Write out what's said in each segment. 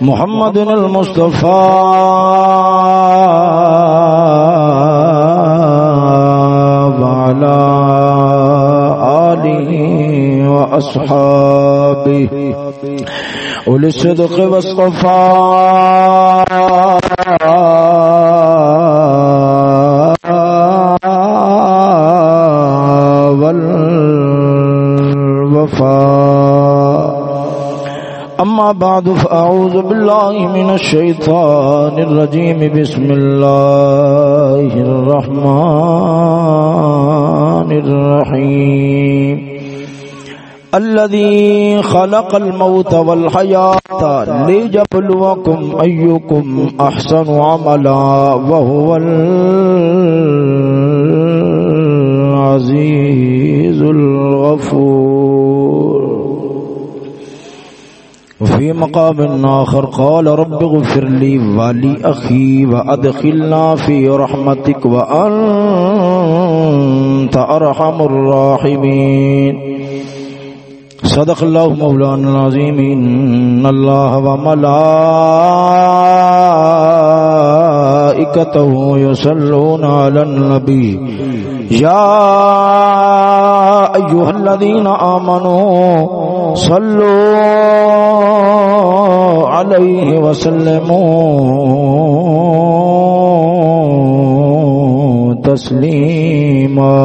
محمد المصطفى وعلى آله وأصحابه أولي الصدق والصفاق أما بعد، فأعوذ بالله من الشيطان الرجيم. بسم الله الرحمن الرحيم. الذي خلق الموت والحياة ليجبلوكم أيكم أحسن عملا، وهو العزيز الغفور. وفي مقام آخر قال رب اغفر لي ولي أخي وأدخلنا في رحمتك وأنت أرحم الراحمين. صدق الله مولانا العظيم. إن الله وملائكته يصلون على النبي. يا أيها الذين آمنوا صلوا عليه وسلموا تسليما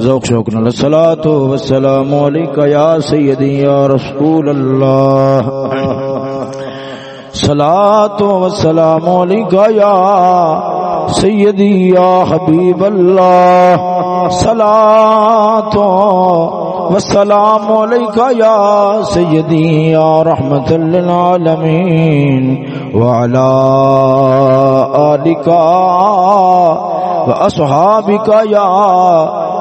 ذوق شوق نال الصلاة والسلام عليك يا سيدي يا رسول اللہ الله صلاة والسلام عليك يا سيدي يا حبيب الله صلاة والسلام عليك يا سيدي يا رحمة للعالمين وعلى آلك وأصحابك يا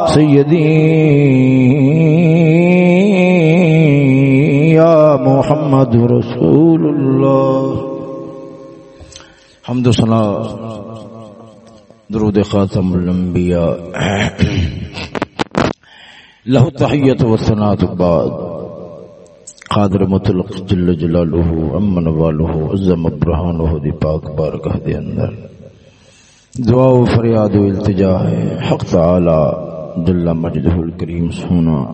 سيدي يا محمد رسول الله. حمد و سنا درود خاتم الانبیاء. له التحیت و ثنات بعد. قادر مطلق جل جلالہ امن والہ عزم ابرہانہ دی پاک بارگاہ دے اندر. دعا و فریاد و التجا ہے. حق تعالی جل مجدہ الکریم سونا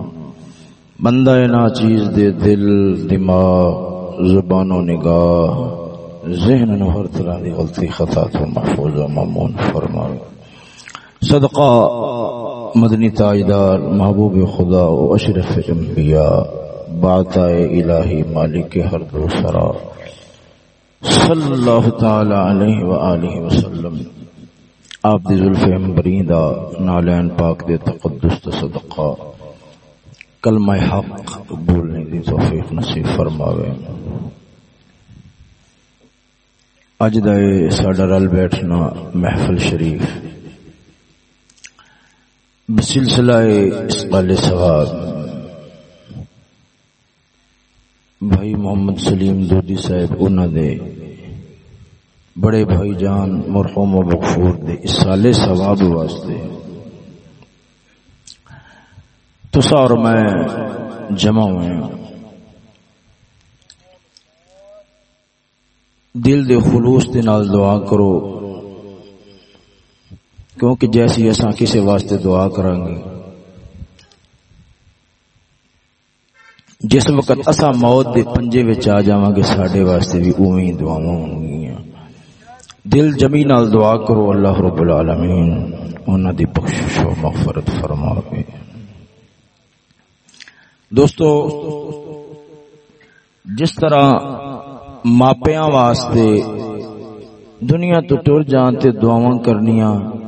بندہ نا چیز دے دل، دماغ، زبان و نگاہ، ذہن نو ہر طرح دی غلطی خطا تو محفوظ و ممون فرمائے. صدقہ مدنی تاجدار محبوب خدا و اشرف انبیاء باتا الہی مالک ہر دو سرا۔ صلی اللہ تعالی علیہ وآلہ وسلم۔ آپ دی ظلف امبرین دا نالین پاک دے تقدس تا صدقہ۔ کلمہ حق بولنے دی توفیق نصیب فرماوے۔ اج دا ساڈا رل بیٹھنا محفل شریف۔ بسلسلہ اسقال ثواب بھائی محمد سلیم دودی صاحب انہوں دے بڑے بھائی جان مرحوم و مغفور دے اسال ثواب واسطے۔ تسا اور میں جمع ہوئے ہاں۔ دل دے خلوص دے نال دعا کرو۔ کیونکہ جیسی اصا کسی واسطے دعا کریں گے۔ جس وقت اصا موت دے پنجے وچ آ جاواں گے، ساڈے واسطے بھی اوویں دعاواں ہون گیاں دل جمی نال دعا کرو، اللہ رب العالمین انہاں دی بخشش و مغفرت فرماوے۔ دوستو، جس طرح ماپیاں واسطے دنیا تو ٹر جان تے دعاواں کرنیاں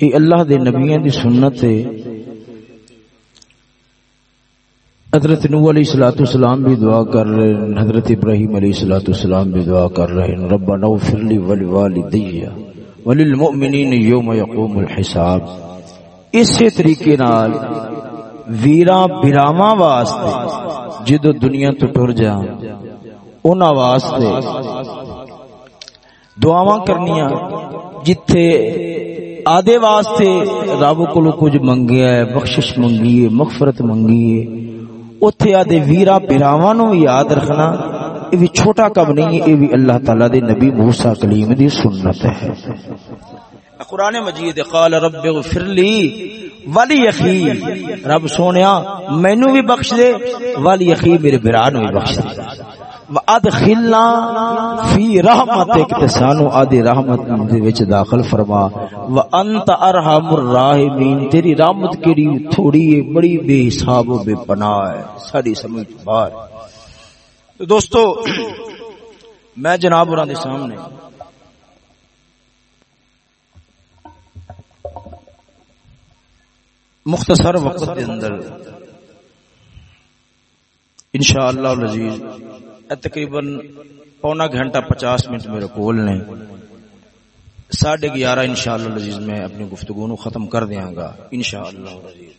یہ اللہ دے نبیوں دی سنت ہے۔ حضرت نو علیہ الصلوۃ والسلام بھی دعا کر رہے ہیں۔ حضرت ابراہیم علیہ الصلوۃ والسلام بھی دعا کر رہے ہیں۔ ربنا اغفر لي ولوالدي وللمؤمنین یوم یقوم الحساب۔ اسی طریقے نال ویراں براواں واسطے جدو دنیا تو ٹر جا انہاں واسطے دعاواں کرنیاں، جتھے آدھے واسطے رب کو کچھ منگیا ہے، بخشش منگی ہے، مغفرت منگی ہے۔ اوتھے آدے ویرا براواں نو یاد رکھنا، یہ بھی چھوٹا کم نہیں ہے، یہ بھی اللہ تعالی دے نبی موسی کلیم دی سنت ہے۔ قرآن مجید قال، رب اغفر لی ولی اخی۔ رب سونیا، مینوں بھی بخش دے، ولی اخی میرے برا نو بھی بخش دے۔ وادخلنا فی رحمتک تسانو آدی رحمت دے وچ داخل فرما۔ وانت ارحم الراحمین تیری رحمت کیڑی تھوڑی ہے، بڑی بے حساب و بے پناہ ہے۔ ساڈی سمجھ باہر دوستو، میں جناب اور دے سامنے مختصر وقت دے اندر انشاءاللہ العزیز تقریباً پونا گھنٹہ پچاس منٹ میرے کول نے۔ ساڑھے گیارہ انشاءاللہ العزیز میں اپنی گفتگو نو ختم کر دیاں گا انشاءاللہ العزیز۔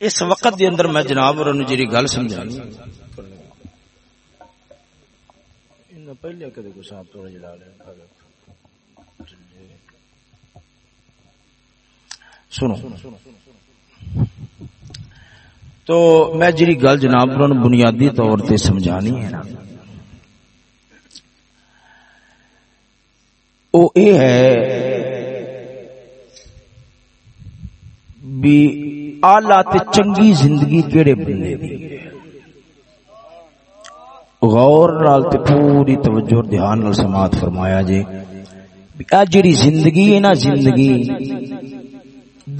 اس وقت دے اندر میں جناب اور جی گل سمجھانی۔ پہلے کدے کو صاحب تھوڑا جڑا لے سنو۔ تو میں جی گل جناب بنیادی طور تے سمجھانی ہے نا، وہ یہ ہے بھی آلہ تے چنگی زندگی کیڑے بندے دی۔ غور نال تے پوری توجہ دھیان نال سماعت فرمایا جی اے جڑی زندگی ہے نا، زندگی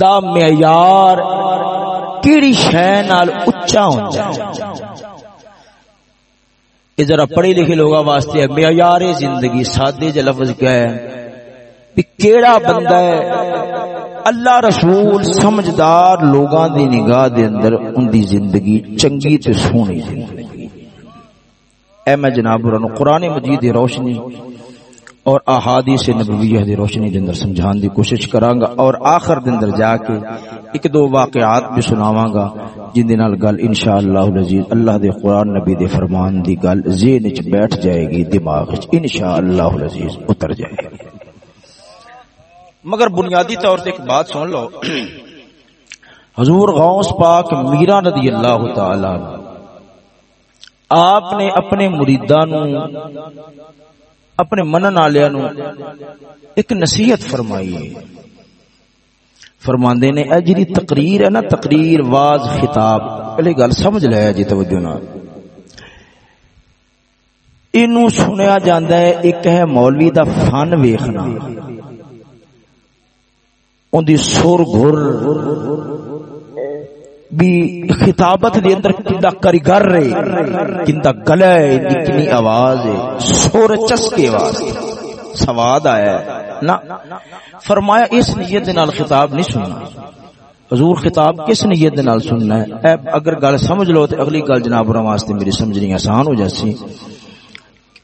دا معیار کیڑی شے نال اونچا ہوندا ہے؟ یہ ذرا پڑھے لکھے لوگاں واسطے معیار زندگی سادے ج لفظ کیا ہے؟ کہ کیڑا بندہ ہے، اللہ رسول سمجھدار لوگاں دی نگاہ دے اندر ان دی زندگی چنگی تے سونی زندگی۔ اے میں جناب قرآن مجید دی روشنی اور احادیث نبویہ دی روشنی دے اندر سمجھان دی کوشش کراں گا اور آخر دے اندر جا کے ایک دو واقعات بھی سناواں گا جن دے نال گل انشاءاللہ العزیز اللہ دے قرآن نبی دے فرمان دی گل ذہن وچ بیٹھ جائے گی، دماغ وچ انشاءاللہ العزیز اتر جائے گی۔ مگر بنیادی طور سے ایک بات سن لو۔ حضور غوث پاک میرا رضی اللہ تعالی آپ نے اپنے مریداں نو اپنے منن والےاں نو ایک نصیحت فرمائی ہے فرماندے نے، اے جڑی تقریر ہے نا، تقریر، واز، خطاب پہلے گل سمجھ لیا جی توجہ نال۔ اینو سنیا جاندا ہے، ایک ہے مولوی دا فن ویکھنا۔ ان دی سور گھر بھی خطابت دے اندر کندا کریگر رہے کندا گلہ ہے آواز ہے، سور چسکے آواز سواد آیا ہے۔ نا، فرمایا اس نیت نال خطاب نہیں سننا۔ حضور خطاب کس نیت نال سننا ہے؟ اے، اگر گل سمجھ لو تے اگلی گل جناب اور واسطے میری سمجھنی آسان ہو جاسی۔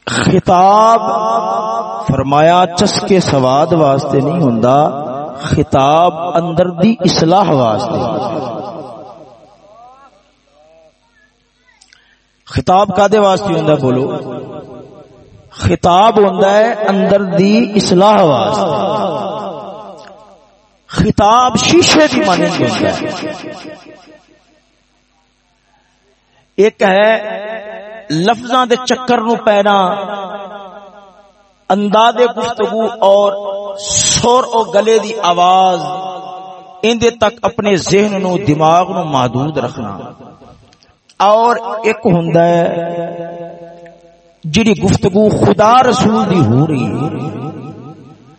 خطاب فرمایا چسکے سواد واسطے نہیں ہوندا، خطاب اندر دی اصلاح واسطے۔ خطاب کادے واسطے ہوندا بولو؟ خطاب ہوندا ہے اندر دی اصلاح واسطے۔ خطاب شیشے دی مانند ہوندا ہے۔ ایک ہے لفظاں دے چکر نو پینا انداز گفتگو اور سور او گلے دی آواز، اندے تک اپنے ذہن نو، دماغ نو محدود رکھنا۔ اور ایک ہوندا ہے جڑی گفتگو خدا رسول دی ہو رہی ہے۔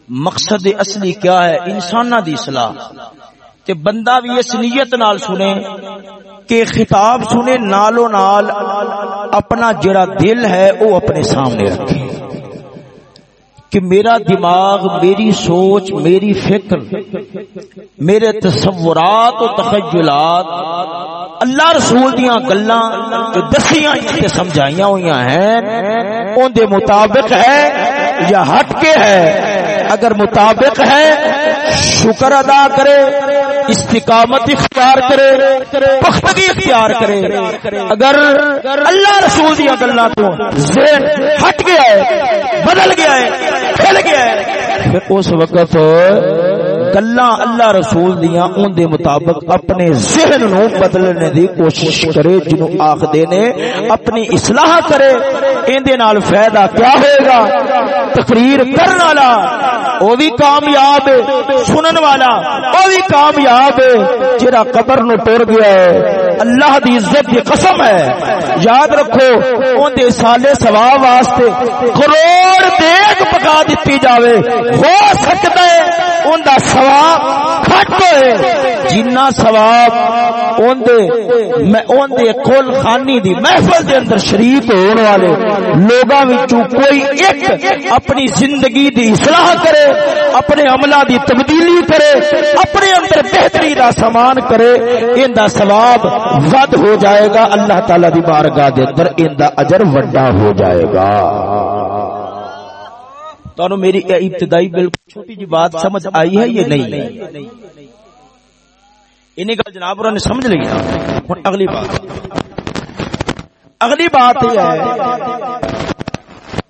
مقصد اصلی کیا ہے؟ انسانہ دی اصلاح۔ تے بندہ بھی اس نیت نال سنے کہ خطاب سنے نالو نال اپنا جڑا دل ہے وہ اپنے سامنے رکھے۔ کہ میرا دماغ، میری سوچ، میری فکر، میرے تصورات و تخیلات اللہ رسول دیاں گلاں جو دسیاں تے سمجھائیاں ہوئی ہیں ان دے مطابق ہے یا ہٹ کے ہے۔ اگر مطابق ہے، شکر ادا کرے۔ استقامت اختیار کرے، پختگی اختیار کرے۔ اگر اللہ رسول دیا گلا تو ذہن ہٹ گیا ہے، بدل گیا ہے کھل گیا ہے، پھر اس وقت گلا اللہ رسول دیا ان دے مطابق اپنے ذہن نو بدلنے دی کوشش کرے جنو آخ دینے اپنی اصلاح کرے، ان دے نال فائدہ کیا ہوئے گا؟ تقریر کرنا والا وہ بھی کامیاب سنن والا وہ بھی کامیاب جرا قبر نو ٹر گیا ہے۔ اللہ دی عزت کی قسم ہے۔ یاد رکھو ان دے سالے ثواب واسطے کروڑ دیکھ پکا دیتی جاوے۔ ہو سکتا ہے ان دا ثواب کھٹ ہوئے۔ جنہ ثواب ان دے میں ان دے کل خانی دی محفل دے اندر شریک ہونے والے، لوگاں وچوں کوئی ایک اپنی زندگی دی اصلاح کرے، اپنے عملہ دی تبدیلی کرے، اپنے اندر بہتری دا سامان کرے، ان دا ثواب ود ہو جائے گا، اللہ تعالی دی بارگاہ دے اندر ان دا اجر وڈا ہو جائے گا۔ تو میری ابتدائی بالکل چھوٹی جی بات سمجھ آئی ہے یہ نہیں؟ انہیں گل جناب نے سمجھ لیا اگلی بات۔ اگلی بات یہ ہے،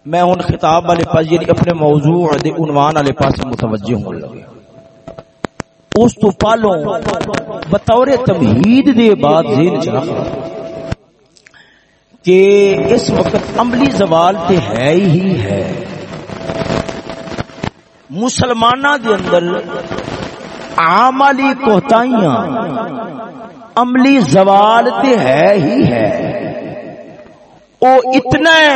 میں ہوں خطاب والے پاس یعنی اپنے موضوع دے عنوان والے پاس متوجہ ہوں لگے اس تو پالوں بطور تمہید دے بعد ذہن چ کہ اس وقت عملی زوال تے ہے ہی ہے۔ مسلمانہ دے اندر عملی کوتاہیاں عملی زوال تے ہے ہی ہے۔ او اتنا ہے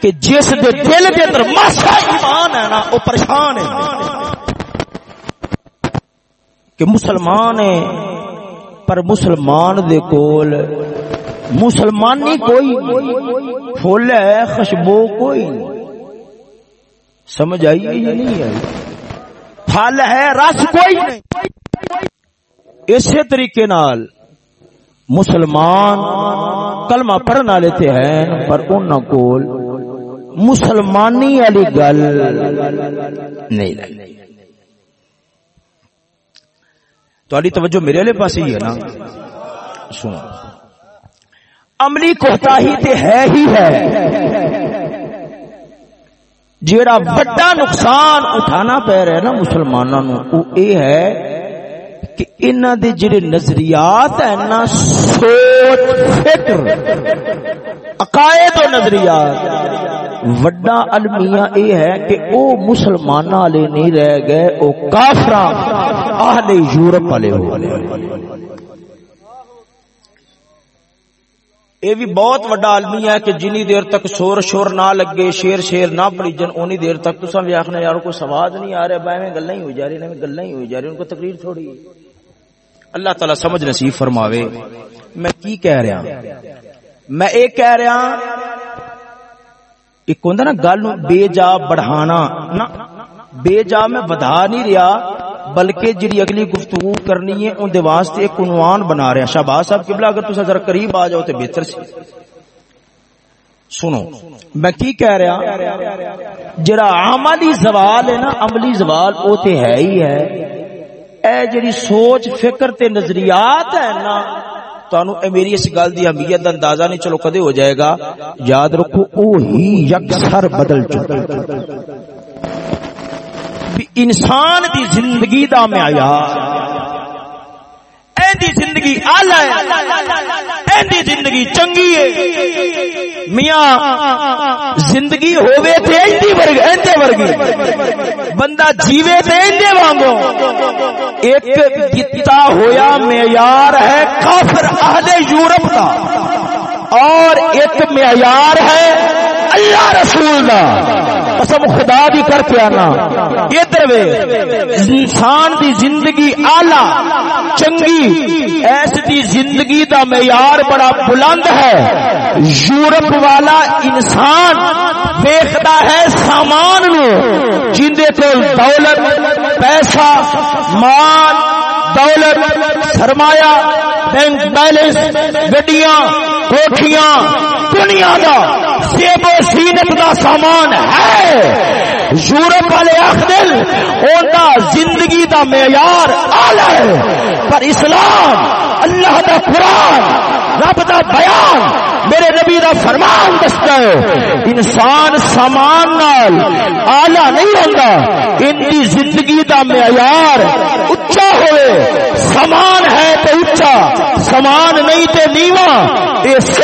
کہ جس دے دل دے اندر ماسا ایمان ہے نا، او پریشان ہے۔ کہ مسلمان ہے پر مسلمان دے کول مسلمانی کوئی پھول ہے، خوشبو کوئی سمجھ آئی نہیں آئی؟ پھل ہے، رس کوئی نہیں۔ اسی طریقے نال مسلمان کلمہ پڑھنے والے تے ہیں، پر انہاں کول مسلمانی والی گل نہیں تاری توجہ میرے لیے پاس ہی ہے نا؟ سنو۔ عملی کوتا ہی تے ہے ہی ہے۔ جیڑا بڑا نقصان اٹھانا پہ رہے نا مسلمانوں وہ اے ہے کہ انہ دے جڑے نظریات ہیں نا، سوچ، فکر، عقائد و نظریات۔ وڈا المیہ اے ہے کہ او مسلمان والے نہیں رہ گئے، او کافراں اہل یورپ والے ہو گئے۔ اے بھی بہت وڈا عالمی ہے کہ جنی دیر تک شور شور نہ لگے، شیر شیر نہ پڑی، جن اونی دیر تک تو سب آخنا یار کو سواد نہیں آ رہا، بھائی میں گلا ہی ہو جا رہی میں گلا ہی ہو جا رہی، ان کو تقریر تھوڑی۔ اللہ تعالی سمجھ نصیب فرماوے۔ میں کی کہہ رہا میں ایک کہہ رہا ایک ہوں نا، گل بے جا بڑھانا۔ نا، بے جا میں بدا نہیں رہا، بلکہ جی اگلی گفتگو کرنی ہے ان واسطے ایک عنوان بنا رہا۔ شہباز صاحب قبلہ، اگر تصا ذرا قریب آ جاؤ تو بہتر سی۔ سنو، میں کی کہہ رہا جرا عملی زوال ہے نا، عملی زوال وہ تو ہے ہی ہے۔ اے جڑی سوچ، فکر تے نظریات ہے نا تانو اے میری اس گل دی اہمیت دا اندازہ نہیں، چلو کدے ہو جائے گا؟ یاد رکھو او ہی یکسر بدل چکا انسان دی زندگی دا معیار۔ زندگی آلہ ہے۔ ایندی زندگی چنگی ہے۔ میاں، زندگی ہووے تے ایندی ورگ ایندے ورگی۔ بندہ جیوے تے ایندے وانگو۔ ایک کتا ہویا معیار ہے کافر اہل یورپ کا اور ایک معیار ہے اللہ رسول کا قسم خدا بھی کر کے آنا۔ ادھر انسان دی زندگی آلہ چنگی۔ ایس دی زندگی دا معیار بڑا بلند ہے۔ یورپ والا انسان دیکھتا ہے سامان نو جندے کو دولت، پیسہ، مال۔ دولت، سرمایہ بینک بیلنس گڈیاں، کوٹھیاں، دنیا دا سیب و سینت دا سامان ہے۔ یورپ والے آخر اونا زندگی دا معیار آلہ ہے۔ پر اسلام، اللہ دا قرآن، رب دا بیان، میرے نبی دا فرمان دستا ہے۔ انسان سامان نال آلہ نہیں ہوتا ان کی زندگی دا معیار اچا ہوئے۔ سمان ہے تو اچا سمان نہیں تے نیوا یہ سوچ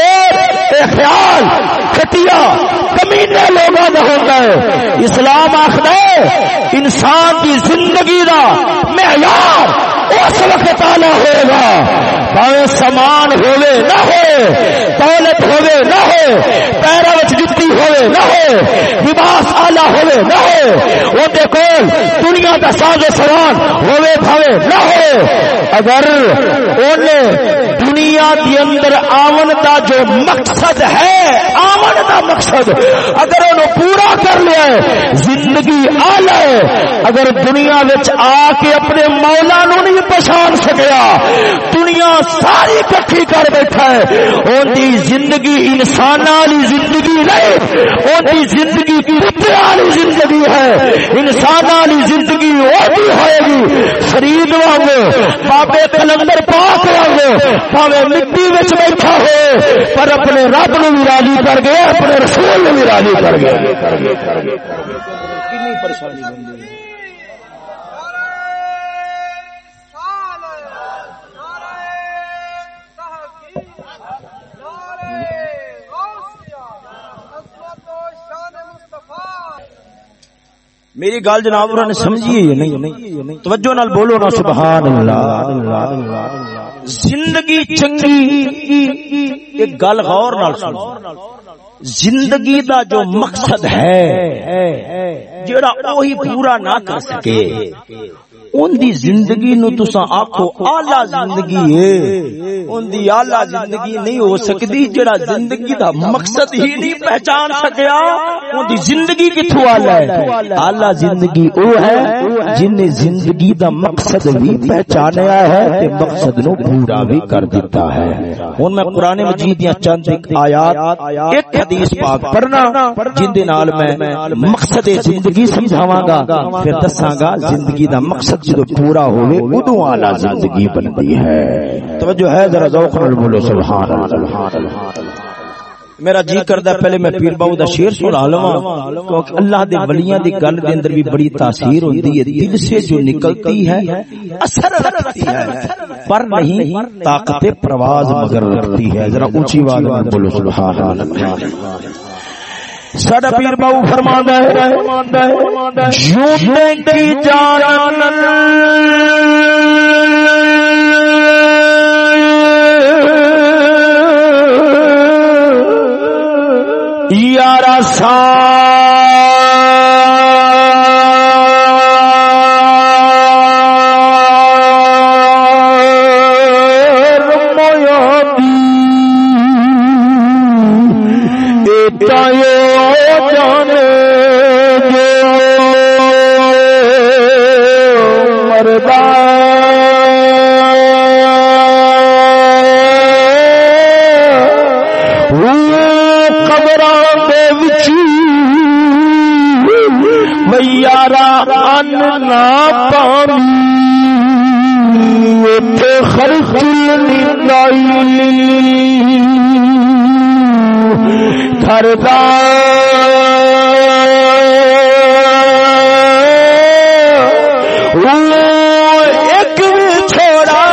اے خیال کٹیا کمینے لوگوں کا ہوتا ہے اسلام آخر انسان کی زندگی کا معیار اس وقت آلہ ہوگا۔ پاوے سامان ہوئے نہ ہو، دولت ہوئے نہ ہو، پیروں جتی ہوئے نہ ہو، لباس آلہ ہوئے نہ ہو۔ وہ دیکھو دنیا کا ساز و سامان ہوئے بھاوے نہ ہو۔ اگر انہیں دنیا کے اندر آمن کا جو مقصد ہے، آمن کا مقصد اگر انہوں پورا کر لیا ہے، زندگی آلہ ہے۔ اگر دنیا آ کے اپنے مولا نو نہیں نہیں پچھان سکیا۔ دنیا ساری کٹھی کر بیٹھا ہے۔ ان کی زندگی انسان والی زندگی نہیں ان کی زندگی کتے والی زندگی ہے۔ انسان والی زندگی وہ بھی ہوئے گی شریر واگ بابے کلندر پاک واگ پاوے مٹی بچ بیٹھا ہو پر اپنے رب نو بھی راضی کر گیا، اپنے رسول نو بھی راضی کر گیا۔ پریشانی بن گئی میری گل جناب نے سمجھی ہے نہیں؟ توجہ نال بولو نا سبحان اللہ زندگی چنگی، ایک گل غور نال سنو۔ زندگی دا جو مقصد ہے جڑا وہی پورا نہ کر سکے ان دی زندگی نو تسا آکھو اعلی زندگی ہے۔ ان دی اعلی زندگی نہیں ہو سکتی جڑا زندگی دا مقصد ہی نہیں پہچان سکیا۔ ان دی زندگی کتھوں اعلی ہے؟ اعلی زندگی او ہے جن نے زندگی دا مقصد بھی پہچانیا ہے تے مقصد نو پورا بھی کر دیتا ہے۔ ہن میں قران مجید دیاں چند ایک آیات، ایک حدیث پاک پڑھنا، جن دے نال میں مقصد زندگی سمجھاواں گا، پھر دساں گا زندگی دا مقصد جدو پورا ہوئے ادو آلہ زندگی بنتی ہے۔ توجہ ہے، ذرا ذوق نال بولو، سبحان اللہ۔ میرا جی کردا پہلے میں پیر باو دا شعر سنا لواں، کیونکہ اللہ دے ولیاں دی گل دے اندر بھی بڑی تاثیر ہوندی ہے۔ دل سے جو نکلتی ہے، اثر رکھتی ہے، پر نہیں، طاقت پرواز مگر رکھتی ہے۔ ذرا اونچی آواز میں بولو، سبحان اللہ۔ سڈا پیر باؤ فرما کی جان یارا سا ایک چھوڑا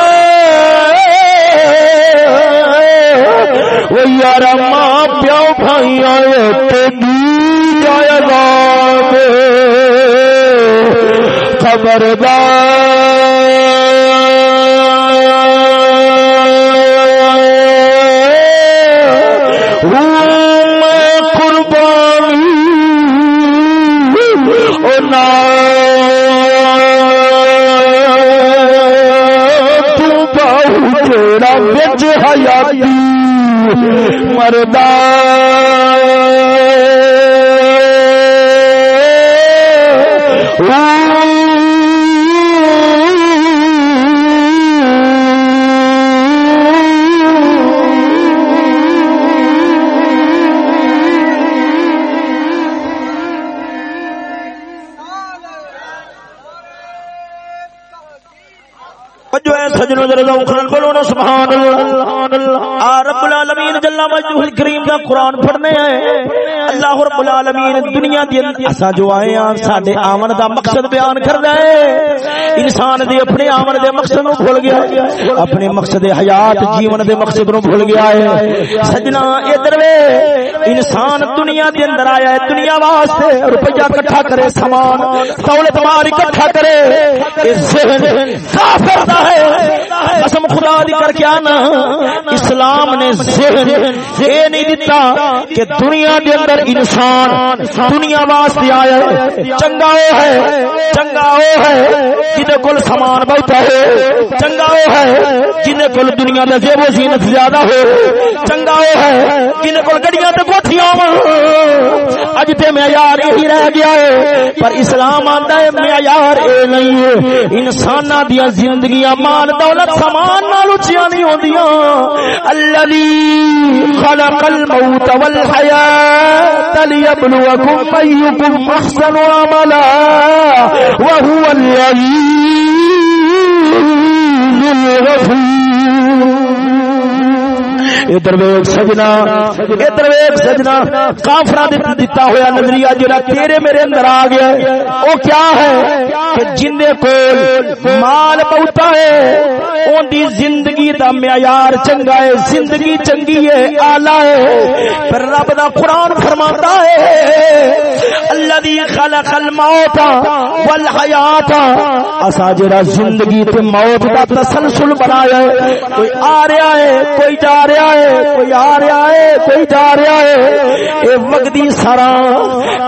وہ یار ماں پیو بھائی آئے تیری خبردار۔ حیاتی مردہ سجنوں ذرا ذوق نال بولو نا، سبحان اللہ آ رب العالمین جل مجدہ کریم دا قرآن پڑھنے ہیں اللہ رب العالمین دنیا دی اسا جو آئے ہیں ساڈے آون دا مقصد بیان کردا ہے۔ انسان دے اپنے آون دے مقصد نو بھول گیا، اپنے مقصد حیات، جیون دے مقصد نو بھول گیا ہے۔ سجنا ادھر وے، انسان دنیا دے اندر آیا ہے، دنیا واسطے روپیہ اکٹھا کرے، سامان، دولت مال اکٹھا کرے۔ اس ذہن کافر دا ہے۔ قسم خدا دی کر کے آنا، اسلام نے ذہن یہ نہیں دیتا کہ دنیا دے اندر انسان دنیا واسطے آیا ہے۔ چنگا وہ ہے، چنگا وہ ہے جن کول سامان بہت ہے۔ چنگا وہ ہے جن کول دنیا دے زیب و زینت زیادہ ہو۔ چنگا وہ ہے جن کول گڈیاں تے کوٹھیاں اج تے معیار یہی رہ گیا ہے۔ پر اسلام آندا ہے معیار اے نہیں ہے۔ انساناں دی زندگیاں مال دولت سامان نال اونچیاں نہیں ہوندیاں۔ الذی خلق الموت والحیات لیبلوکم ایکم احسن عملا وهو العزیز الغفور۔ ادھر ویک سجنا، ادھر ویک سجنا۔ کافرا دتا ہوا نظریہ جڑا تیرے میرے اندر آ گیا وہ کیا ہے کہ جن کول مال بہتا ہے ان دی زندگی دا معیار چنگا ہے، زندگی چنگی ہے، آلہ ہے۔ پر رب دا قرآن فرماتا ہے الذي خلق الموت والحیات. اسا جڑا زندگی تے موت دا تسلسل بنایا ہے، کوئی آ رہا ہے، کوئی جا رہا ہے، کوئی آ رہا ہے، کوئی جا رہا ہے، اے وگدی سارا،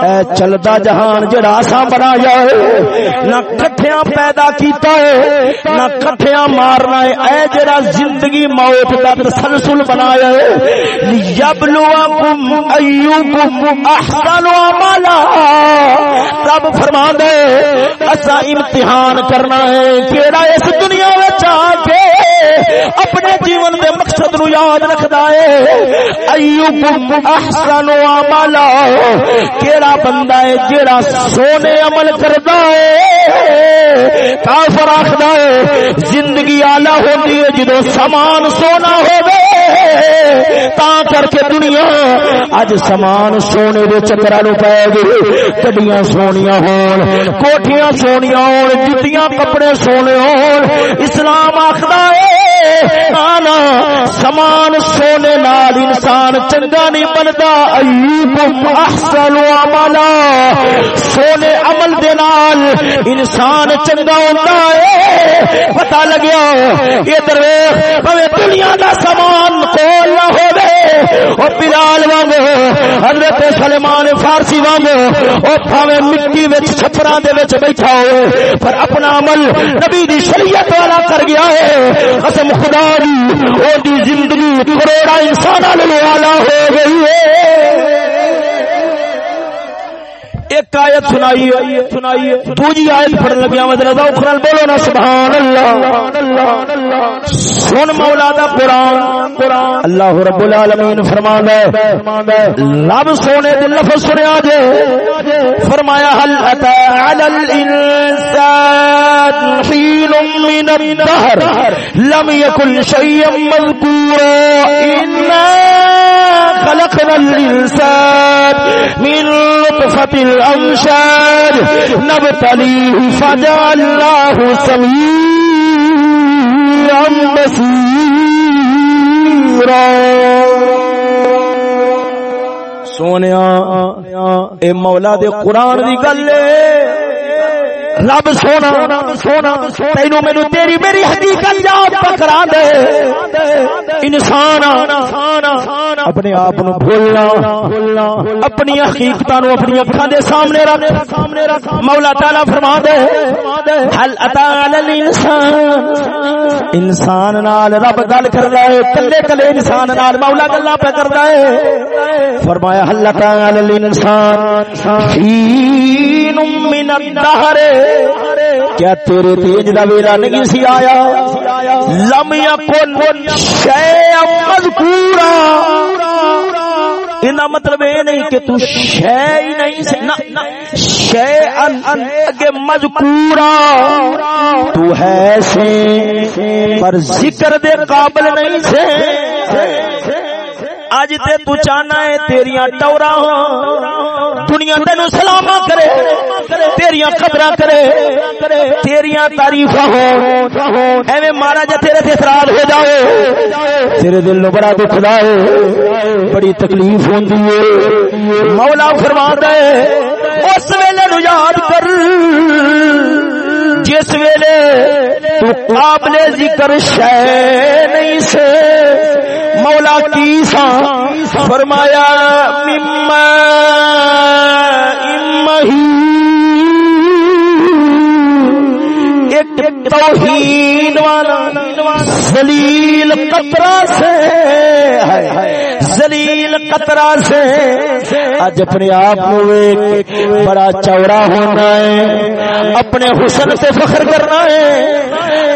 اے چلدا جہان جڑا اسا بنایا ہے، نہ کٹھیاں پیدا کیتا ہے، نہ کٹھیاں مارنا ہے، اے جڑا زندگی موت دا تسلسل بنایا ہے، لیبلوکم ایوکم احسن عملا۔ رب فرما دے اسا امتحان کرنا ہے کیڑا اس دنیا وچ آ کے اپنے جیون دے مقصد نو یاد رکھدا ہے، ایوکم احسن عملا۔ کیڑا بندہ ہے، جیڑا سونے عمل کردا ہے، کافر آکھدا ہے، زندگی اعلی ہوندی ہے، جدوں سامان سونا ہوے تا کر کے دنیا اج سامان سونے دے چکرا نو پے گئے گڈیاں سونیاں ہون، کوٹھیاں سونیاں ہون، جتیاں کپڑے سونے ہون۔ اسلام آکھدا آنا، سامان سونے نال انسان چنگا نہیں بنتا۔ ایوب احسن عملا۔ سونے عمل دے نال انسان چنگا ہوتا ہے۔ پتہ لگیا، یہ درویش بھویں دنیا دا سامان کول نہ ہوے او بلال وانگ حضرت سلمان فارسی وانگ او بھاویں مٹی وچ، چھپراں دے وچ بیٹھا ہوئے، پر اپنا عمل نبی دی شریعت والا کر گیا ہے۔ قسم خدا دی او دی زندگی کروڑا انساناں نال والا ہو گئی ہے۔ ایک آیت سنائی سنائی دوجی آیت پڑھن لگیا مطلب اخرل بولو نا سبحان اللہ سن مولا دا قرآن، اللہ رب العالمین فرمان ہے، لب سونے دے لفظ سنیا جے۔ فرمایا حل اتا علی الانسان حین من الدهر لم يكن شيئا مذكورا انا خلقنا الانسان من نطفه الأمشاد نبتليه فجعلناه سميعا بصيرا. سونیا، اے مولا دے قرآن دی گل رب سونا سونا تینو مینو تیری میری حقیقت یاد پکڑا دے۔ انسان اپنے آپ نو بھولنا، اپنی حقیقت نو اپنی اکھاں دے سامنے رکھ۔ سامنے رکھ مولا تعالی فرما دے حل اتا علی الانسان۔ انسان نال رب گل کر رہا ہے، کلے کلے انسان نال مولا گلاں پہ کر رہا ہے۔ فرمایا حل اتا علی الانسان حین من الدهر کیا تیرے تیج دا ویلا نہیں سی آیا؟ لم یکن شیء مذکورا۔ ان مطلب یہ نہیں کہ تو شے ہی نہیں سے شے اگے مذکورا۔ تو ہے سے پر ذکر دے قابل نہیں سے اج تے تو چاہنا ہے تیریاں ٹورا ہو دنیا تینو سلام کرے۔ تیریاں قدرہ کرے، تیریاں تعریف ہو ایویں مارا جا تیرے تے ہو جاؤ تیرے دل نو بڑا دکھ لائے بڑی تکلیف ہوندی ہے۔ مولا فرماندا ہے، اس ویلے نو یاد کر۔ جس ویلے تو قابل ذکر شے نہیں سے۔ مولا کی سا فرمایا، مما ایک توہین والا زلیل قطرہ سے زلیل قطرہ سے۔ اج اپنے آپ بڑا چوڑا ہونا ہے۔ اپنے حسن سے فخر کرنا ہے۔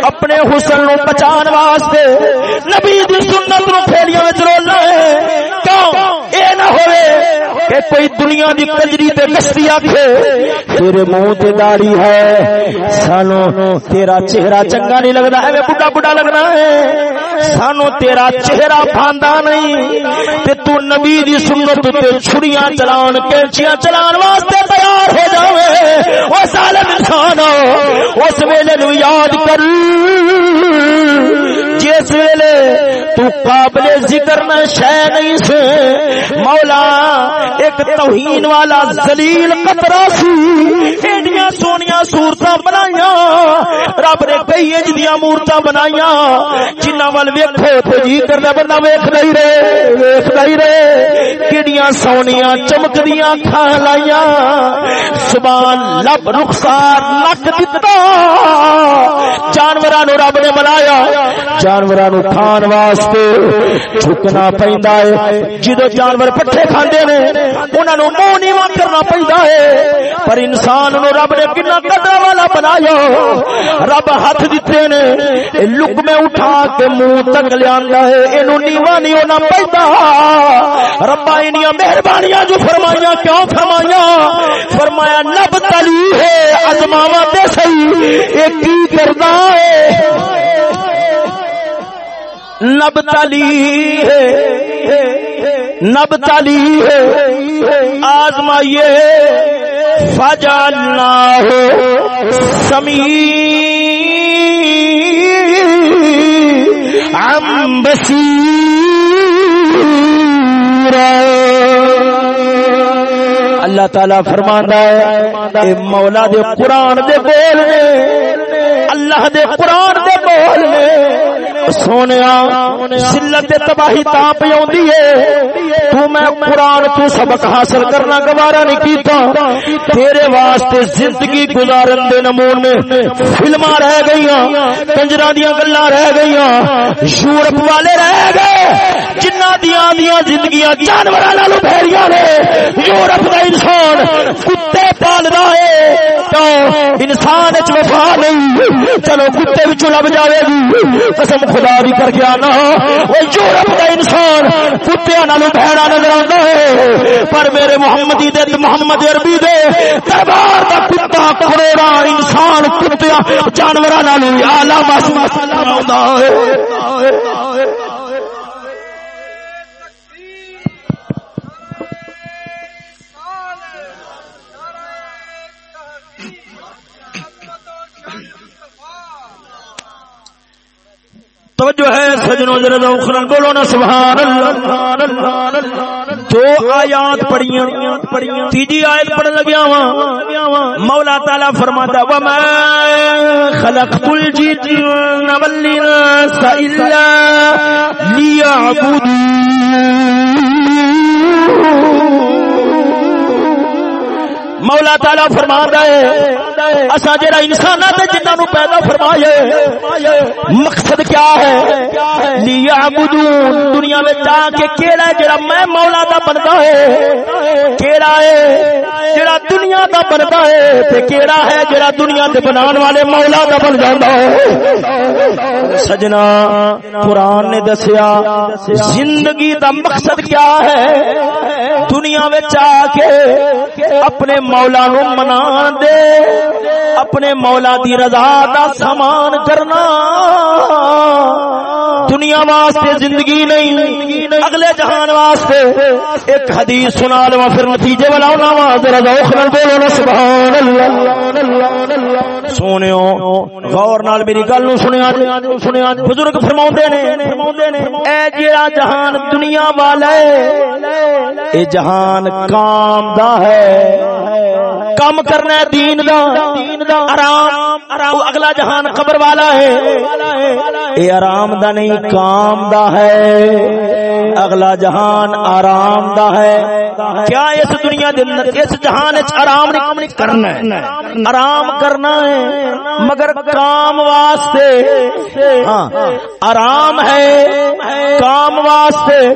اپنے حسن نو بچان واسطے نبی دی سنت نو پھیلیاں وچ رولنا ہے۔ کیوں؟ اے نہ ہوئے کہ کوئی دنیا دی کجری تے کشتی آکھے، تیرے منہ تے داڑھی ہے، سانو تیرا چہرہ چنگا نہیں لگدا ہے بڈا بڈا لگنا ہے۔ سانو تیرا چہرہ بھاندا نہیں، تے تو نبی دی سنت تے چھڑیاں چلان، کینچیاں چلان واسطے تیار ہو جاوے۔ او ظالم انسان، اس ویلے نو یاد کر۔ جس ویلے تو قابل ذکر نہ شے نہیں سے مولا ایک توہین والا ذلیل قطرہ سی۔ ایڈیاں سونیاں صورتاں بنائیاں۔ رب نے کئی اج دیاں مورتاں بنائیاں۔ جنہاں ول ویکھو تے جی کردا بندہ ویکھدا ہی رہے۔ ویکھدا ہی رہے۔ کیڑیاں سونیاں چمکدیاں کھا لائیاں۔ سبحان لب رخسار نک دتا۔ نو رب نے بنایا، جانوراں نو کھان واسطے جھکنا پیندا ہے۔ جدو جانور پٹھے کھاندے نے، انہاں نو منہ نیواں کرنا پیندا ہے۔ پر انسان نو رب نے کنا قدر والا بنایا۔ رب ہاتھ دتے نے لک میں اٹھا کے منہ تک لیاندا ہے۔ اینو نیواں نہیں ہونا پیندا۔ ربا انیاں مہربانیاں جو فرمائیاں، کیوں فرمائیاں؟ فرمایا، نب تلی ہے ازماوا تے صحیح کی کردا ہے نب تلی ہے، نب تلی ہے۔ آزمائیے فجالنا ہو سمی ام بسی اللہ تعالی فرماندا ہے اے مولا دے قرآن دے بول نے، اللہ دے قرآن دے بول سونے سلت تباہی تا پی ہے۔ تو میں قرآن تو سبق حاصل کرنا گوارا نہیں کیتا۔ تیرے واسطے زندگی گزارن دے نمونے فلما رہ گئی کنجرا دیا گلا رہ گئی یورپ والے رہ گئے جنہ دیا دیا زندگیاں جانور بھیڑیا نے۔ یورپ کا انسان کتے پالتا ہے تو انسان وفا نہیں۔ چلو کتے لب جائے گی۔ قسم خدا بھی کر کے آنا۔ وہ یورپ کا انسان کتیا نالو بہنا نظر آتا ہے۔ پر میرے محمدی دے محمد عربی دے دربار کا کتا کروڑا انسان کتیا جانور نالو آلہ محسوس ہے۔ توجہ ہے سجنوں ذرا ذوقن بولو نا، سبحان اللہ۔ دو آیات پڑھیاں، تیجی آیت پڑھ لگیا وا مولا تعالی فرماتا و ما خلقت الجن والانس الا ليعبدون۔ مولا تعالی فرما ہے اسا جڑا انساناں تے جنہاں نو پیدا فرمایا مقصد کیا ہے؟ لی لیعبدون، دنیا میں جا کے کیڑا ہے جڑا میں مولا دا بندا ہے، کیڑا ہے جڑا دنیا دا بندا ہے، تے کیڑا ہے جڑا دنیا دے بنان والے مولا دا بن جاندا ہے۔ سجنا، قرآن نے دسیا، زندگی دا مقصد کیا ہے؟ دنیا وچ آ کے اپنے مولا نو منا دے اپنے مولا دی رضا دا سامان کرنا۔ دنیا واسطے زندگی نہیں، اگلے جہان واسطے ایک حدیث سنا لوا پھر نتیجے والا ہونا وا ذرا ذوق نال بولو نا، سبحان اللہ۔ سونےو غور نال میری گل نو سنیا سنیا بزرگ فرماوندے نے، اے جیڑا جہان دنیا والا ہے، اے جہان کام دا ہے۔ کم کرنا ہے دین دا آرام۔ اگلا جہان قبر والا ہے۔ اے آرام دا نہیں، کام دا ہے۔ اگلا جہان آرام دا ہے۔ کیا اس دنیا دے اندر، اس جہان وچ آرام نہیں کرنا ہے؟ آرام کرنا ہے، مگر کام واسطے۔ ہاں آرام ہے، کام واسطے۔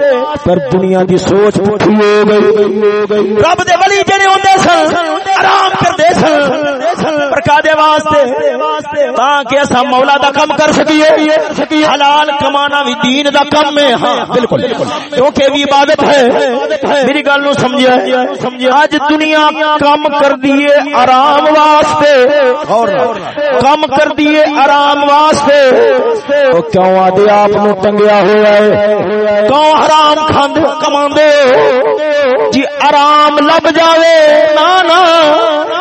پر دنیا دی سوچ پٹھی ہو گئی۔ رب دے ولی جڑے ہوندے سن، آرام کردے سن۔ پر کادے واسطے؟ تاکہ اسا مولا دا کم کر سکیے۔ حلال کمانا بھی دین دا کم ہے۔ ہاں بالکل۔ کیونکہ بھی عبادت ہے۔ میری گل نو سمجھیا اج دنیا کم کر دیے آرام واسطے۔ اور کم کر دیے آرام واسطے۔ تو کیوں آدھے آپ نو ٹنگیا ہوا ہے؟ کیوں حرام کھاند کماندے؟ جی آرام لب جاوے۔ نا نا۔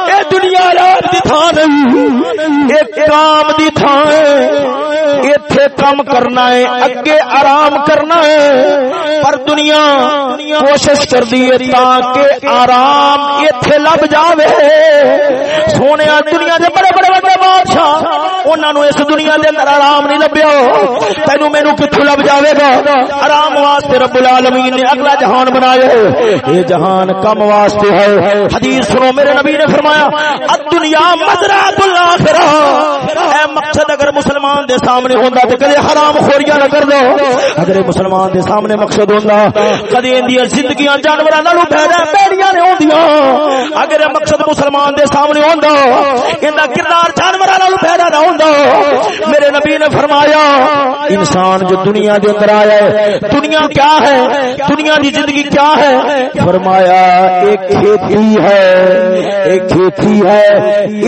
اے دنیا رات دی تھان نہیں۔ اے کام دی تھان ایتھے کم کرنا ہے، اگے آرام کرنا ہے۔ پر دنیا کوشش کر دیے تاکہ آرام ایتھے لب جاوے۔ سونے دنیا دے بڑے بڑے بڑے بادشاہ انہاں نو اس دنیا دے اندر آرام نہیں لبیا تینو مینوں کتھوں لب جاوے گا؟ آرام واسطے رب العالمین نے اگلا جہان بنایا۔ یہ جہان کم واسطے ہے۔ حدیث سنو، میرے نبی نے فرمایا، الدنیا مزرعۃ الاخرہ۔ اے مقصد اگر مسلمان دے سامنے ہوندا تے کدے حرام خوریاں نہ کر دو، اگر مسلمان دے سامنے مقصد ہوندا، کدے اندیاں زندگیاں جانوراں نالوں پیدا پیڑیاں نے ہوندیاں۔ اگر مقصد مسلمان دے سامنے ہوندا ایندا کردار جانوراں نالوں پیدا نہ ہوندا۔ میرے نبی نے فرمایا، انسان جو دنیا دے اندر آیا ہے، دنیا کیا ہے؟ دنیا دی زندگی کیا ہے؟ فرمایا، ایک کھیتی ہے، ایک کھیتی ہے۔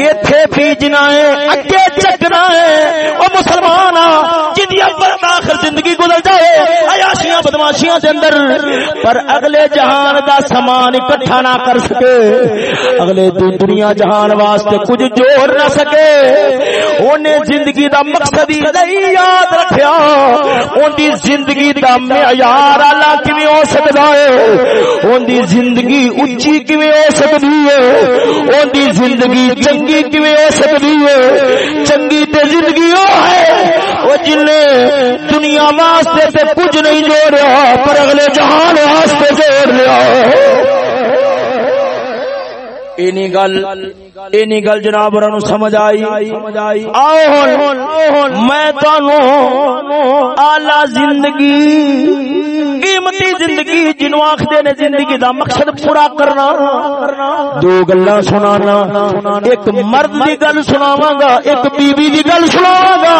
ایتھے بیجنا ہے اگے چکنا ہے او مسلمان جدی اول آخر زندگی گزر جائے۔ عیاشیاں، بدماشیاں دے اندر۔ پر اگلے جہان دا سامان اکٹھا نہ کر سکے۔ اگلے دنیا جہان واسطے کچھ جوڑ نہ سکے۔ اونے زندگی دا مقصد ہی نہیں یاد رکھیا۔ اون دی زندگی دا معیار اعلی کیویں ہو سکدا ہے؟ اون دی زندگی اونچی کیویں ہو سکدی ہے؟ اون دی زندگی چنگی کیویں ہو سکدی ہے؟ چنگی تے زندگی او ہے۔ او جن نے دنیا واسطے تے کچھ نہیں جوڑیا، پر اگلے جہان واسطے جوڑ لیا۔ اینی گل اینی گل جناب نو سمجھ آئی۔ آؤ میں تانوں اعلی زندگی، قیمتی زندگی جنوں آکھدے نے زندگی دا مقصد پورا کرنا۔ دو گلاں سنانا، ایک مرد دی گل سناواں گا، ایک بیوی دی گل سناواں گا۔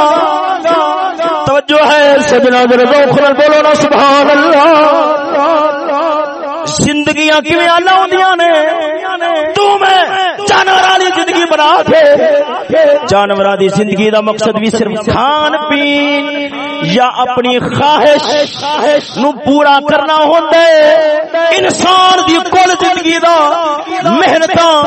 توجہ ہے سجنا ذرا ذوق بولو نا سبحان اللہ۔ زندگیاں کیویں آلہ ہوندیاں نے تو میں جانور والی زندگی بنا دی زندگی دا مقصد بھی صرف کھان پین یا اپنی خواہش نو پورا کرنا ہوندا ہے۔ انسان دی کل زندگی دا محنتاں،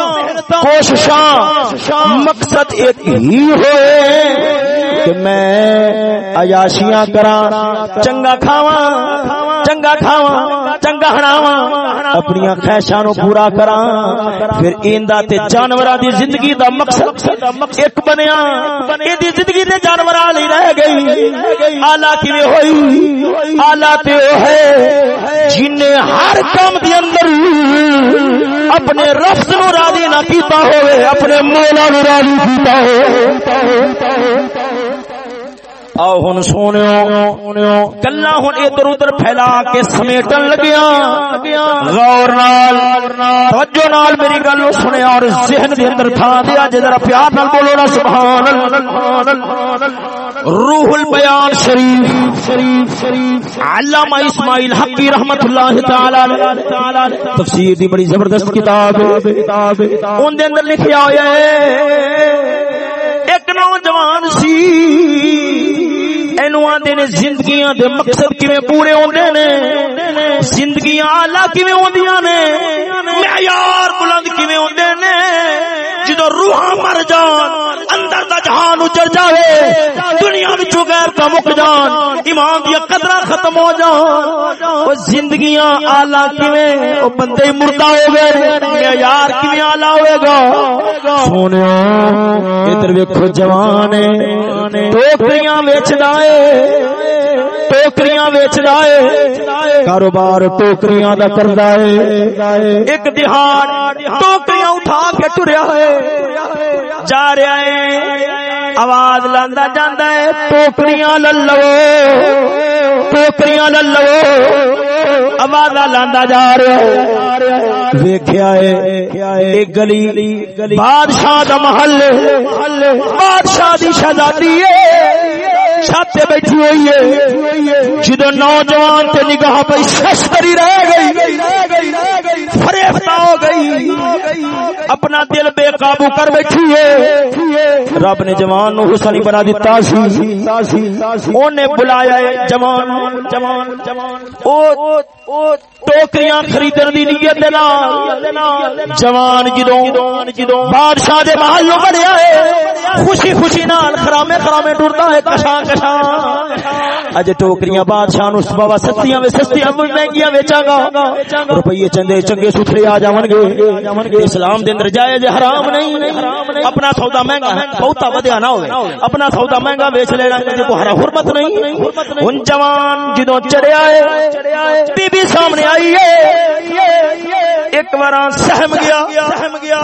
کوششاں، مقصد ایک ہی ہوئے کہ میں عیاشیاں کراں، چنگا کھاواں چنگا کھاواں، چنگا ہناواں۔ اپنی خواہشاں نو پورا کراں، پھر ایندا تے جانوراں دی زندگی دا مقصد ایک بنیا ایں دی زندگی تے جانوراں نہیں رہ گئی۔ اعلی کیویں ہوئی؟ اعلی تے او ہے جن نے ہر کام دی اندر اپنے رفض نو راضی نہ کیتا ہوئے، اپنے مولا نو راضی کیتا ہوئے۔ آؤ ہن سونیو۔ کلا ہن ادھر ادھر پھیلا کے سمیٹن لگیا غور نال، توجہ نال میری گل سنیا اور ذہن دے اندر تھا دیا، جے ذرا پیار نال بولو نا، سبحان اللہ۔ روح البیان شریف شریف شریف علامہ اسماعیل حقی رحمت اللہ تعالی تفسیر دی بڑی زبردست کتاب ہے۔ اون دے اندر لکھیا ہویا ہے، ایک نوجوان سی۔ نے زندگیاں دے مقصد کیویں پورے ہوندے نے؟ زندگیاں اعلی کیویں ہوندیاں نے؟ معیار بلند کیویں ہوندے نے؟ جدوں روحاں مر جان، اندر دا جہان اجڑ جاوے دنیا وچوں غیر کا مک جان ایمان دی قدرہ ختم ہو جان۔ او زندگیاں اعلی کیویں؟ او بندے مردہ ہو گئے معیار کیویں اعلی ہوے گا؟ سونیا ادھر ویکھو جوان ٹوکریاں ویچدا اے ٹوکریاں ویچدا اے کاروبار ٹوکریاں دا کردا اے ایک دہاڑ ٹوکریاں اٹھا کے ٹریا ہے جا رہا ہے آواز لاندا جاندا ہے ٹوکریاں للو ٹوکریاں للو آواز لاندا جا رہا ہے ویکھیا ہے ایک گلی، بادشاہ دا محل، بادشاہ دی شہزادی ہے۔ چھت بیٹھی ہوئی ہے۔ جدو نوجوان تے نگاہ پہ ششتری رہ گئی فریفتہ ہو گئی۔ اپنا دل بے قابو کر بیٹھی ہے۔ رب نے جوان نو حسنی بنا دیتا سی۔ اونے بلایا ہے، جوان جوان جوان۔ او ٹوکریاں خریدن دی نیت دے نال۔ جوان جدوں، بادشاہ دے محل نو بڑیا ہے، خوشی خوشی نال خرامے خرامے ٹردا ہے، کشاں کشاں۔ اج ٹوکریاں بادشاہ نو بابا سستیاں وے سستیاں مہنگیاں ویچاں گا روپیے چندے چنگے ستھرے آ جاون گے اسلام دے اندر جائز حرام نہیں۔ اپنا سودا مہنگا ہے، بہتا ودیا نہ ہوے اپنا سودا مہنگا بیچ لینا تے کو ہرا حرمت نہیں۔ ہن جوان جدوں چڑھیا ہے، بی بی سامنے آئی ہے۔ ایک بار سہم گیا۔ سہم گیا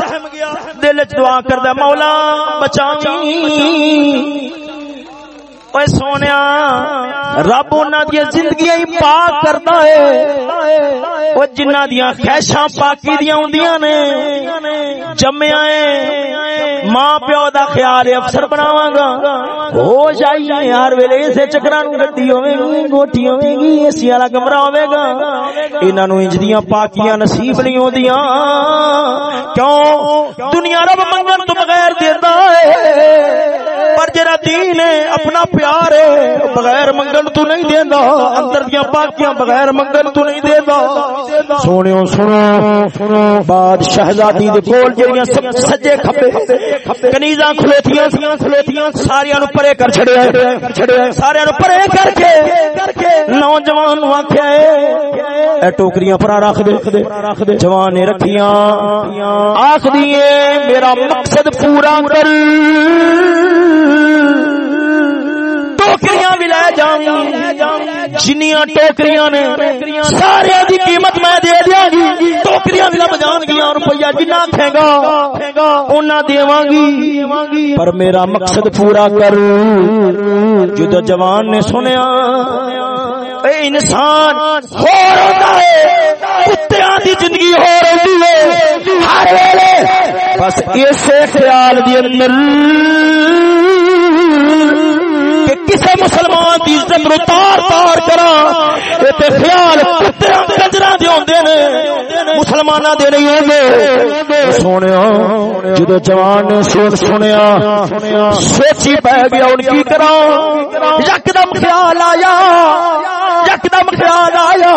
دل چ دعا کردا مولا بچاویں اے سونیا رب انہاں دی زندگیاں ہی پاک کردا ہے او جنہاں دی خواہشاں پاکی دیاں ہوندیاں نے جمیا اے ماں پیو دا خیال افسر بناواں گا ہو جائیے ہر ویلے اسے چکراں نو گڈی ہوے گی گوٹھی ہوے گی اسی والا کمرہ ہوے گا انہاں نو انج دیاں پاکیاں نصیب نہیں ہوندیاں کیوں دنیا رب منگن تو بغیر دیندا ہے پر جرا دین ہے اپنا پیار ہے بغیر منگن تو نہیں دیندا۔ اندر دیاں پاکیاں بغیر منگن تو نہیں دیندا۔ سونیو سنو۔ سنو بعد شہزادی دے کول جڑیاں سب سجے کھپے۔ کنیزاں کھلوتیاں سیاں کھلوتیاں ساریاں نو پرے کر چھڑیا چھڑیا ساریاں نو پرے کر کے نوجوان نو آکھیا اے اے ٹوکریاں پرا رکھ دے۔ رکھ دے جوان نے رکھیاں۔ آکھ دیے میرا مقصد پورا کر۔ ٹوکریاں بھی لے جاؤں۔ جنیاں ٹوکریاں نے سارے دی قیمت میں دے دیا گی ٹوکریاں بھی لب جان گیا روپیہ جنا کھے گا اونا دیواں گی پر میرا مقصد پورا کر۔ جدو جوان نے سنیا، اے انسان ہو رہا ہے۔ کتیاں دی زندگی ہو رہی ہے۔ ہر ویلے بس اسے خیال دی اندر۔ کہ کسے مسلمان دی عزت نو تار تار کرا اے تے خیال کتےاں کنجراں دے ہوندے نے، مسلماناں دے نہیں ہوندے۔ سونیا جدو جوان نے سوچ سنیا سوچی پہ گیا ان کی کرا یکدم خیال آیا، یکدم خیال آیا۔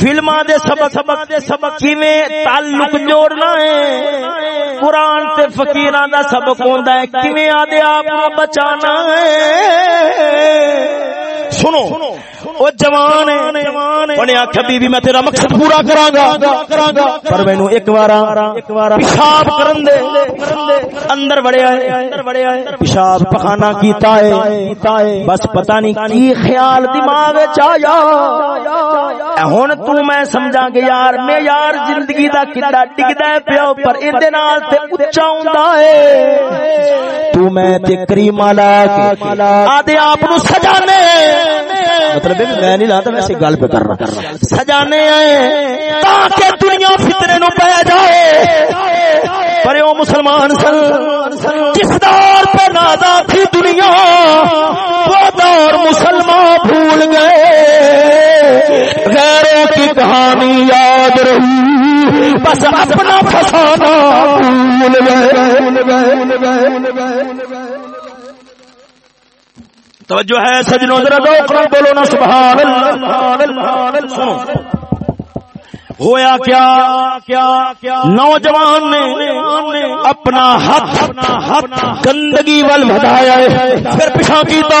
فلما دے سبق سبق دے سبق کیویں؟ تعلق جوڑنا ہے۔ قرآن تے فقیراں دا سبق ہوندا ہے۔ کیویں آدے آپ بچانا ہے؟ سنو۔ او جوان ہے۔ آکھیا بی بی میں تیرا مقصد پورا کراں گا پر مینوں ایک وارا پیشاب کرن دے۔ اندر وڑیا ہے۔ پیشاب پخانا کیتا ہے۔ بس پتہ نہیں کی خیال دماغ وچ آیا۔ ہن تو میں سمجھاں کہ یار میں یار زندگی دا کڈا ڈگدا ہے پیو، پر این دے نال تے اونچا ہوندا ہے۔ تو میں تے کریم والا آدے آپ نو سجانے۔ مطلب میں نہیں لاتا میں ویسے گل پہ کر رہا۔ سجانے آئے تاکہ دنیا فتنے نو پہ جائے۔ پر او مسلمان سن، جس دور پہ نادا تھی دنیا، وہ دور مسلمان بھول گئے۔ غیروں کی کہانی یاد رہی، بس اپنا فسانا بھول گئے۔ توجہ ہے سجنوں ذرا دو قرآن بولو نا، سبحان اللہ۔ سنو ہویا کیا؟ نوجوان نے اپنا ہاتھ گندگی ول بڑھایا پھر پیچھا کیتا،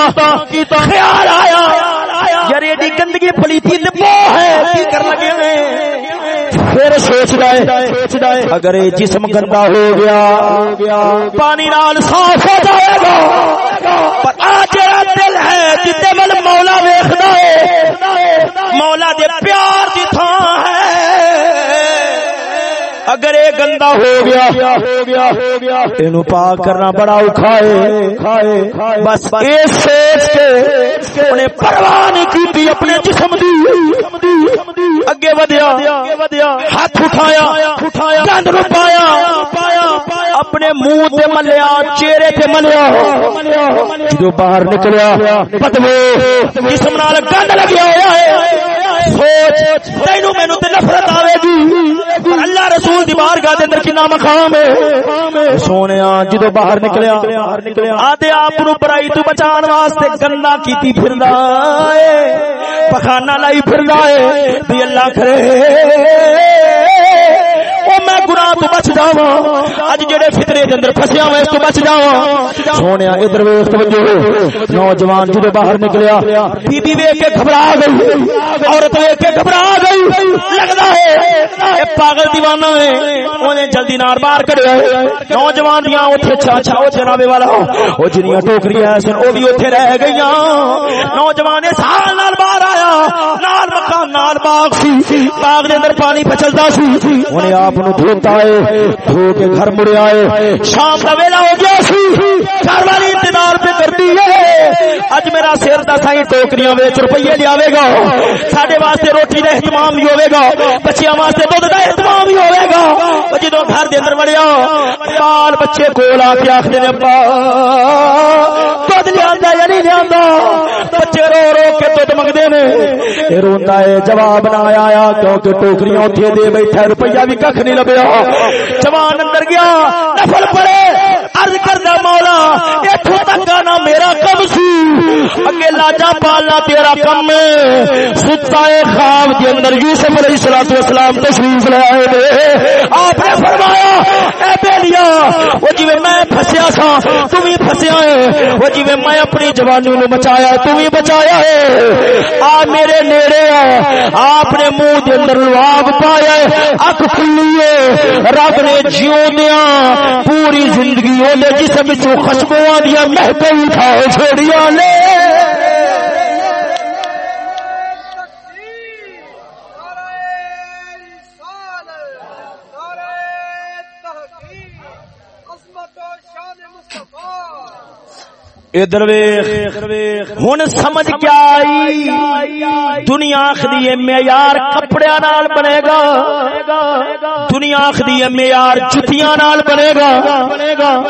خیال آیا۔ یار یہ جی گندگی پلیتی لبو ہے، کی کر لگے نے پھر سوچ رہے اگر یہ جسم گندا ہو گیا، پانی نال صاف ہو جائے گا۔ پر آج دل ہے جتنے مل مولا ویخنا مولا دے پیار کی تھان ہے۔ اگر یہ گندا ہو گیا ہو گیا ہو گیا تینو پاک کرنا بڑا اوکھا ہے۔ بس سوچ کے انہیں پرواہ نہیں کی اپنے جسم دی۔ اگے ودیا، ہاتھ اٹھایا اٹھایا گند نو پایا اپنے منہ تے ملیا، چہرے تے ملیا۔ جو باہر نکلیا، بدبو، جسم نال گند لگیا ہوا ہے۔ سوچ تینو مینو تے نفرت آوے گی اللہ رسول دی بارگاہ دے اندر کنا مقام ہے۔ سونیا جدو باہر نکلیا آدے آپ نو برائی تو بچان واسطے گندا کیتی پھردا اے پخانہ لائی پھردا اے دی اللہ کرے۔ گناہ تو بچ جاواں۔ اج جڑے فطرے دے اندر پھسیا ہوا اس تو بچ جاواں۔ سونیا ادھر ویکھ، توجہ نوجوان جدو باہر نکلیا بی بی ویکھ کے گھبرا گئی، عورت ویکھ کے گھبرا گئی۔ لگدا ہے، اے پاگل دیوانہ ہے اونے جلدی نار باہر کڈیا ہے۔ نوجوان دیاں اوتھے اچھا اچھا او جناب والا۔ او جنیاں ٹوکریاں سن، او بھی اوتھے رہ گئیاں۔ نوجوان اس حال نال باہر آیا، نال مکان نال باغ سی باغ دے اندر پانی پچلدا سی۔ اونے آپ نو دھوتا ہے دھو کے گھر مڑے آئے شام کا ویلا ہو گیا سی۔ گھر والی انتظار پہ کرتی ہے۔ اج میرا سر دا سائی ٹوکریاں وچ روپیے لیاوے گا۔ ساڈے واسطے روٹی دا اہتمام بھی ہوے گا۔ بچیاں واسطے دودھ دا اہتمام بھی ہوے گا۔ جدوں گھر دے اندر وڑیا بال بچے کول آ کے آکھدے نے ابا دودھ لیاندا یا نہیں لیاندا بچے رو رو کے دودھ منگدے نے اے روندا ہے، جواب نہ آیا کیونکہ ٹوکریاں اوتھے دے بیٹھا روپیہ بھی ککھ نہیں لبیا۔ جوان اندر گیا، نفل پڑے۔ مولا، ایتھوں تک آنا میرا کم سی۔ اگے لاجا پالنا تیرا کم۔ ہے ستا ہے خواب کے اندر یوسف علیہ الصلوۃ والسلام تشریف لے آئے نے۔ آپ نے فرمایا، اے بیلیا او جویں میں پھسیا سا، تو بھی پھسیا ہے او جویں میں اپنی جوانی نو بچایا، تو بھی بچایا ہے آ میرے نیڑے آ، آپ نے منہ دے اندر لواب پایا ہے اک کھلی ہے رب نے جیو دیا، پوری زندگی او دے جسم وچ خوشبو دیا مہکے اٹھا چھوڑیا نے۔ ادھر ہوں سمجھ کیا آئی؟ دنیا آخری معیار کپڑے نال بنے گا۔ دنیا آخری معیار جتیاں نال بنے گا۔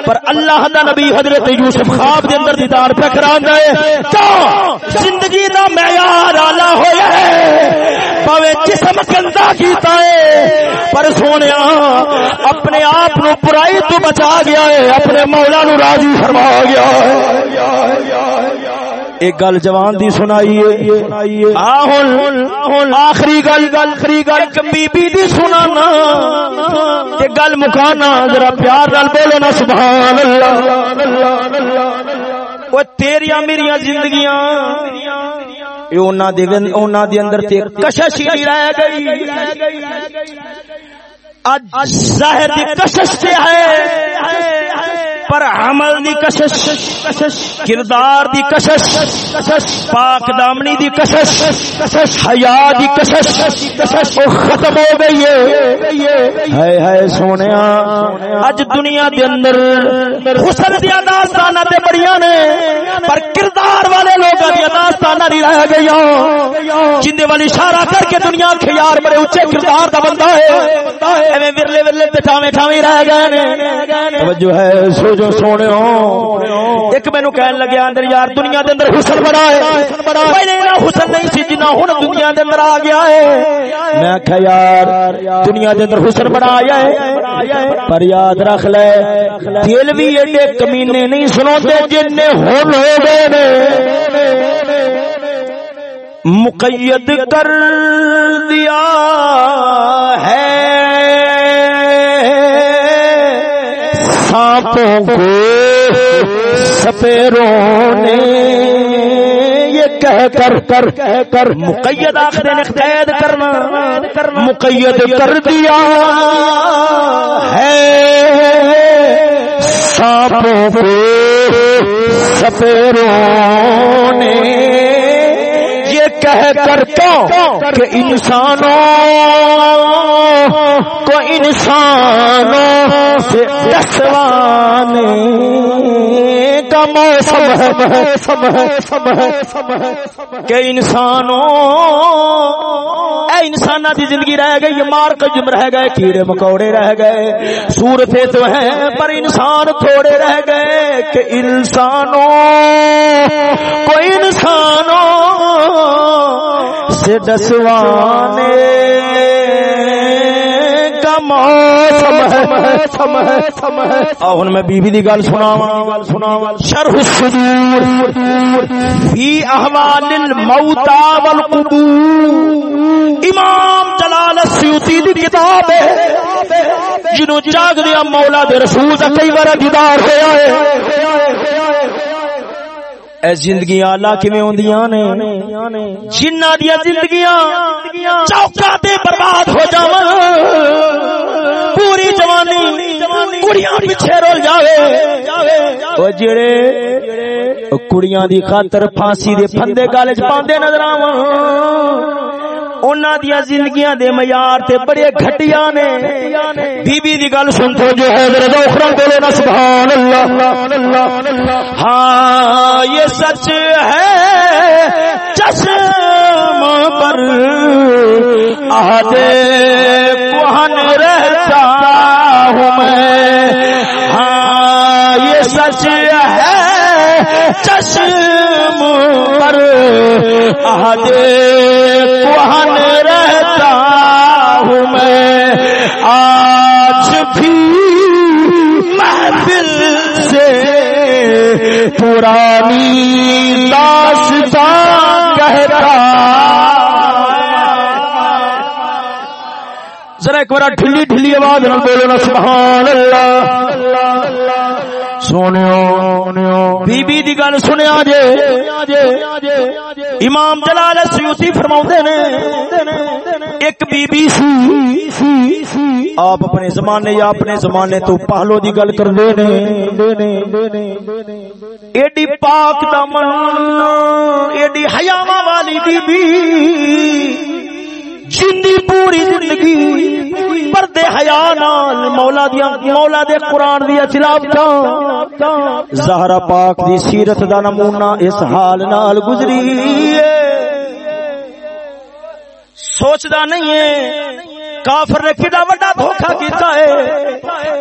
پر اللہ دا نبی حضرت یوسف خواب دے اندر دیدار پہ کرا ہے کیوں زندگی دا معیار آلہ ہویا ہے۔ پاوے جسم گندا کیتا ہے۔ پر سونے اپنے آپ نو برائی تو بچا گیا ہے۔ اپنے مولا نو راضی فرما گیا ہے۔ ایک گل جوان دی سنائی آخری گل گل خری گل بی بی دی سنانا تے گل مکانا، ذرا پیار نال بولو نا، سبحان اللہ۔ وہ تیریاں میریاں زندگیاں اندر تے کشش ہی رہ گئی۔ اج ظاہر کشش سے ہے۔ پر عمل دی کشش، کردار دی کشش، پاک دامنی دی کشش، حیا دی کشش او ختم ہو گئی ہے۔ ہائے ہائے سونیا، اج دنیا دے اندر حسن دی داستاناں تے بڑیاں نے، پر کردار والے لوگاں دی داستاناں نہیں رہ گئیاں جندے والی اشارہ کر کے دنیا کے یار بڑے اونچے کردار دا بندہ ہے۔ ایویں ورلے ورلے تے ٹھاویں ٹھاویں رہ گئے نے۔ توجہ ہے سو جو سونے ایک مینو کہن لگیا، اندر یار، دنیا دے اندر حسن بڑا ہے۔ پہلے نہ حسن نہیں سی جنا ہن دنیا دے اندر آ گیا ہے۔ میں کہ یار، دنیا دے اندر حسن بڑا آیا ہے۔ پر یاد رکھ لے، دل بھی ایڈے کمینے نہیں سنوتے جن ہن ہو گئے نے۔ مقید کر دیا ہے۔ سانپوں کو سپیروں نے یہ کہہ کر کر کہہ کر مقید آخر نے قید کرنا، مقید کر دیا ہے۔ سانپوں کو سپیروں نے کہہ کر کہ انسانوں کو انسانوں سے دسوانے کا موسم کہ انسانوں، اے انسانہ دی زندگی رہ گئی مار کجم رہ گئے، کیڑے مکوڑے رہ گئے سورتیں تو ہیں، پر انسان تھوڑے رہ گئے کہ انسانوں کو انسانوں سے دسوانے۔ میں بی بی دی گل سنا شرح الصدور فی احوال الموتى والقبور۔ امام جلال السیوطی دی کتاب ہے جنوں جاگ دیا مولا دے رسول دا کئی بار دیدار ہویا ہے۔ اے زندگی آلہ کیویں ہوندیاں نے؟ جنہ دی زندگیاں چوکا تے برباد ہو جاون پوری جوانی کڑیاں پیچھے رول جاوے۔ او جڑے کڑیاں دی خاطر پھانسی دے پھندے گالے چ پاندے نظر آون انہاں دی زندگیاں دے معیار تے بڑے گھٹیا نے۔ بی بی دی گل سن تو جو ہے، ذرا اخرا بولے نا سبحان اللہ۔ ہاں یہ سچ ہے۔ چشم پر آدے کوہن رہتا ہوں میں۔ ہاں یہ سچ ہے۔ چشم پر آدے کوہن پرانی داستان کہتا ذرا ایک بار ڈھلی ڈھلی آواز نہ بولو نا، سبحان اللہ۔ سونیو بی بی دی گل سنیا جے امام جلال سیوسی فرماؤں نے ایک بی بی سی آپ اپنے زمانے یا اپنے زمانے تو پہلو دی گل کر دے نے ایڈی پاک دامن ایڈی حیاما والی بی بی جندی پوری زندگی پردے حیا نال مولا دیا مولا دے قرآن دیا تلاوت زہرا پاک دی سیرت دا نمونہ اس حال نال گزری سوچدا نہیں ہے کافر نے کڈا وڈا دھوکا کیتا ہے۔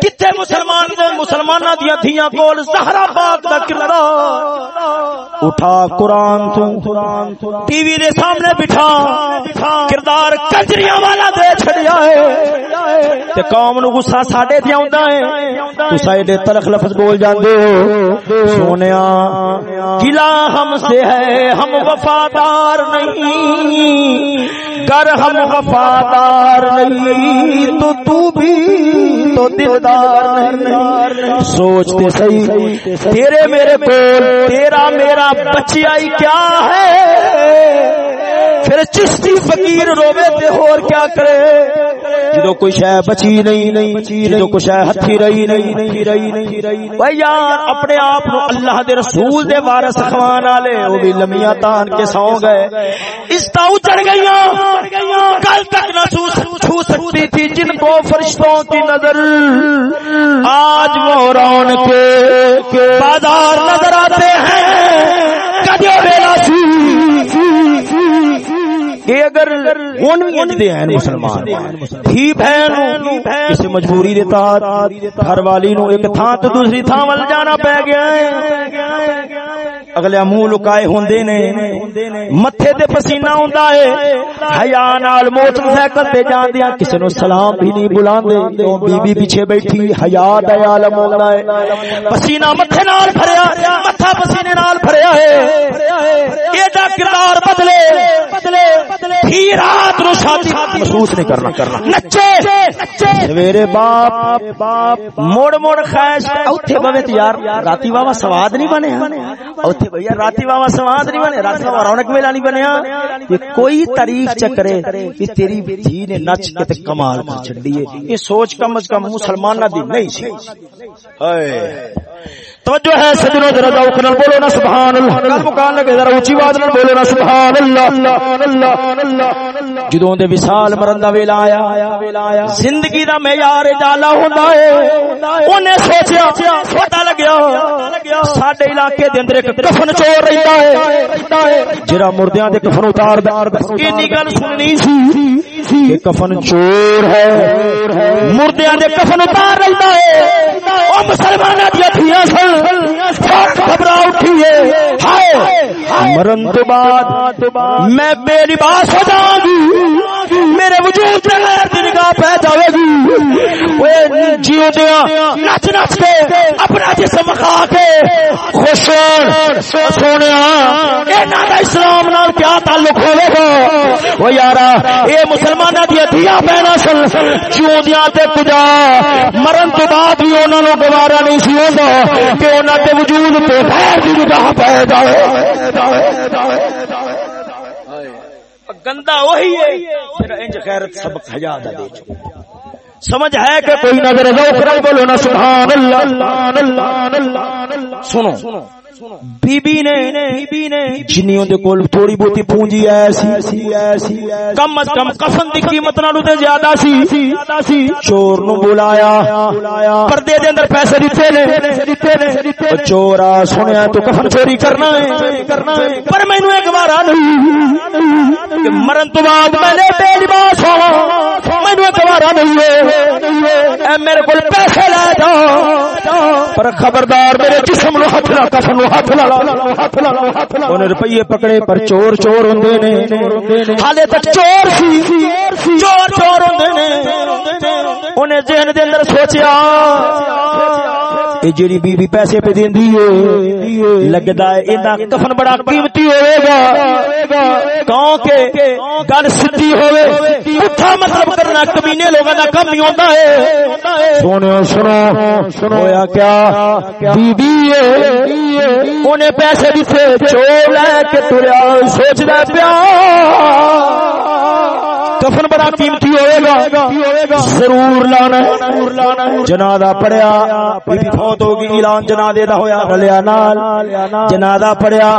کتے مسلمان دے مسلماناں دیاں دھیاں کول زہرا پاک دا کردار اٹھا قرآن تو۔ ٹی وی دے سامنے بٹھا۔ کردار کجریاں والا دے چھڑیا ہے۔ تے قوم نو غصہ ساڈے تے آوندا ہے۔ تو ساڈے تلخ لفظ بول جاندے ہو۔ سونیا، گلا ہم سے ہے، ہم وفادار نہیں۔ گر ہم وفادار نہیں۔ تو تو بھی تو دلدار نہیں۔ سوچتے صحیح، تیرے میرے بول تیرا میرا بچیائی کیا ہے؟ پھر چشتی فقیر روے تے ہور کیا کرے؟ جدو کوئی شے بچی نہیں، جدو کوئی شے ہتھی رہی نہیں بھائی یار، اپنے آپ نو اللہ دے رسول دے وارث خوان والے وہ بھی لمیاں تان کے سو گئے۔ اس تاؤ چڑھ گئیاں۔ کل تک نہ چھو سکتی تھی جن کو فرشتوں کی نظر۔ آج وہ رون کے بازار نظر آتے ہیں۔ کدیو بیلا یہ اگر ہن بھی اجدے ہیں یعنی مسلمان تھی بہن کسی مجبوری دے تحت، گھر والی نو ایک تھان تو دوسری تھان ول جانا پے گیا ہے۔ اگلے منہ لکائے ہوندے نے، متھے تے پسینہ ہوندا ہے۔ حیا نال موٹر سائیکل تے جاندیاں کسے نو سلام بھی نہیں بلاندے۔ او بی بی پیچھے بیٹھی، حیا دا عالم ہوندا ہے۔ پسینہ متھے نال بھریا، متھا پسینے نال بھریا ہے۔ ایڈا کردار بدلے بدلے ہی رات نو شادی محسوس نہیں کرنا۔ کرنا نچے۔ سویرے باپ باپ، موڑ موڑ خیش اوتھے بوے یار، راتی واوا سواد نہیں بنے ہاں۔ اوتھے بھیا راتی بابا سواد نہیں بنے۔ راتی بابا رونق میلا نہیں بنیا ہاں۔ یہ کوئی تاریخ چکرے کہ تیری دھی نے نچ کے تے کمال کر چھڈی ہے۔ یہ سوچ کم از کم مسلماناں دی نہیں سی۔ ہائے۔ توجہ ہے سجنوں ذرا ذوق نال بولو نا سبحان اللہ۔ گل مکان لگے ذرا اونچی آواز نال بولو نا سبحان اللہ۔ جدوں دے وصال مرن دا ویلا آیا زندگی دا معیار جالا ہوندا ہے۔ اونے سوچیا پتہ لگیا ساڈے علاقے دے اندر ایک کفن چور رہندا ہے۔ جڑا مردیاں دے کفن اتار دا۔ اینی گل سننی سی کہ کفن چور ہے۔ مردیاں دے کفن اتار رہندا ہے۔ او مسلماناں دی اتھیاں سن۔ گھبرا اٹھیے مرن تو بعد میں بے لباس ہو جاؤں گی۔ میرے وجود سے نگاہ پہ جائے گی۔ جیو دیا، نچ نچ کے اپنا جسم کھا کے خوش سونے اسلام نال کیا تعلق ہوئے گا؟ وہ یارا یہ مسلمان دیا دیا پہنا سن، جیو دیا کجا۔ مرن تو بعد بھی انہوں نے گوارا نہیں سی ہوتا کہ انہوں کے وجود پہ خیر کی نگاہ پہ جائے گندا وہی ہے۔ پھر انج خیرت سبق حیا دا دے سمجھ ہے کہ کوئی نظر ذوق رہے بولو نا سبحان اللہ سنو۔ بی بی نے جنیوں دے کول تھوڑی پونجی ایسی کم از کم کفن دی قیمت تے زیادہ سی۔ چور نو بلایا۔ پردے دے اندر پیسے دتے نے۔ چور آ سنیا تو کفن چوری کرنا ہے۔ پر مینوں ایک بار نہیں۔ کہ مرن تو بعد میں نے بے لباس ہوں مینوں ایک بار نہیں ہے۔ اے میرے کول پیسے لے جا۔ پر خبردار میرے جسم نو ہاتھ نہ کفن روپیے پکڑے پر چور چور ہوں ہال تک چور سی۔ چور چور ہوں انہیں ذہن دے اندر سوچیا۔ جیڑی بی بی پیسے پہ دیندی ہے لگدا ہے ایندا کفن بڑا قیمتی ہوے گا کیوں کہ گل سچی ہوے اٹھا مطلب کرنا کمینے لوگاں دا کم ہی ہوندا ہے سنو سنو سنو ہویا کیا بی بی اونے پیسے دتے چور لے کے تریا سوچدا پیا کفن بڑا قیمتی ہوئے گا۔ ضرور لانا جنازہ پڑیا بی بی فوت ہو گئی اعلان جنازے دا ہویا۔ رلیا نال۔ جنازہ پڑیا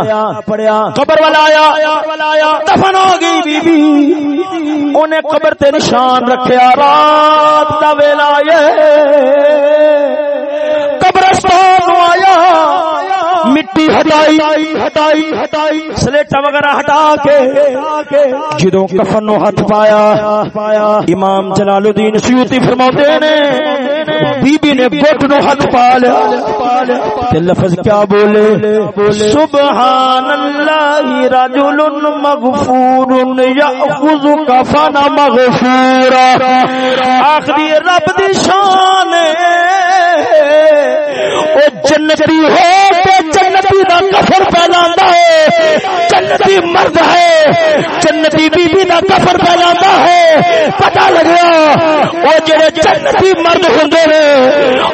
پڑیا قبر والا آیا۔ دفن ہو گئی بی بی اونے قبر تے نشان رکھیا۔ رات دا ویلا قبرستان آیا۔ مٹی ہٹائی ہٹائی ہٹائی سلیٹا وغیرہ ہٹا کے جدو کفن نو ہاتھ پایا پایا امام جلال الدین سیوتی فرماتے نے بی بی نے گٹ نو ہاتھ پا لیا۔ تے لفظ کیا بولے؟ سبحان اللہ رجل مغفور یاخذ کفن مغفورا۔ آخری رب دی شان او جنتی ہو۔ پہلاندا ہے۔ جنتی مرد ہے۔ جنتی بیوی دا کفر پہلاندا ہے۔ پتہ لگا او جڑے جنتی مرد ہوندے نے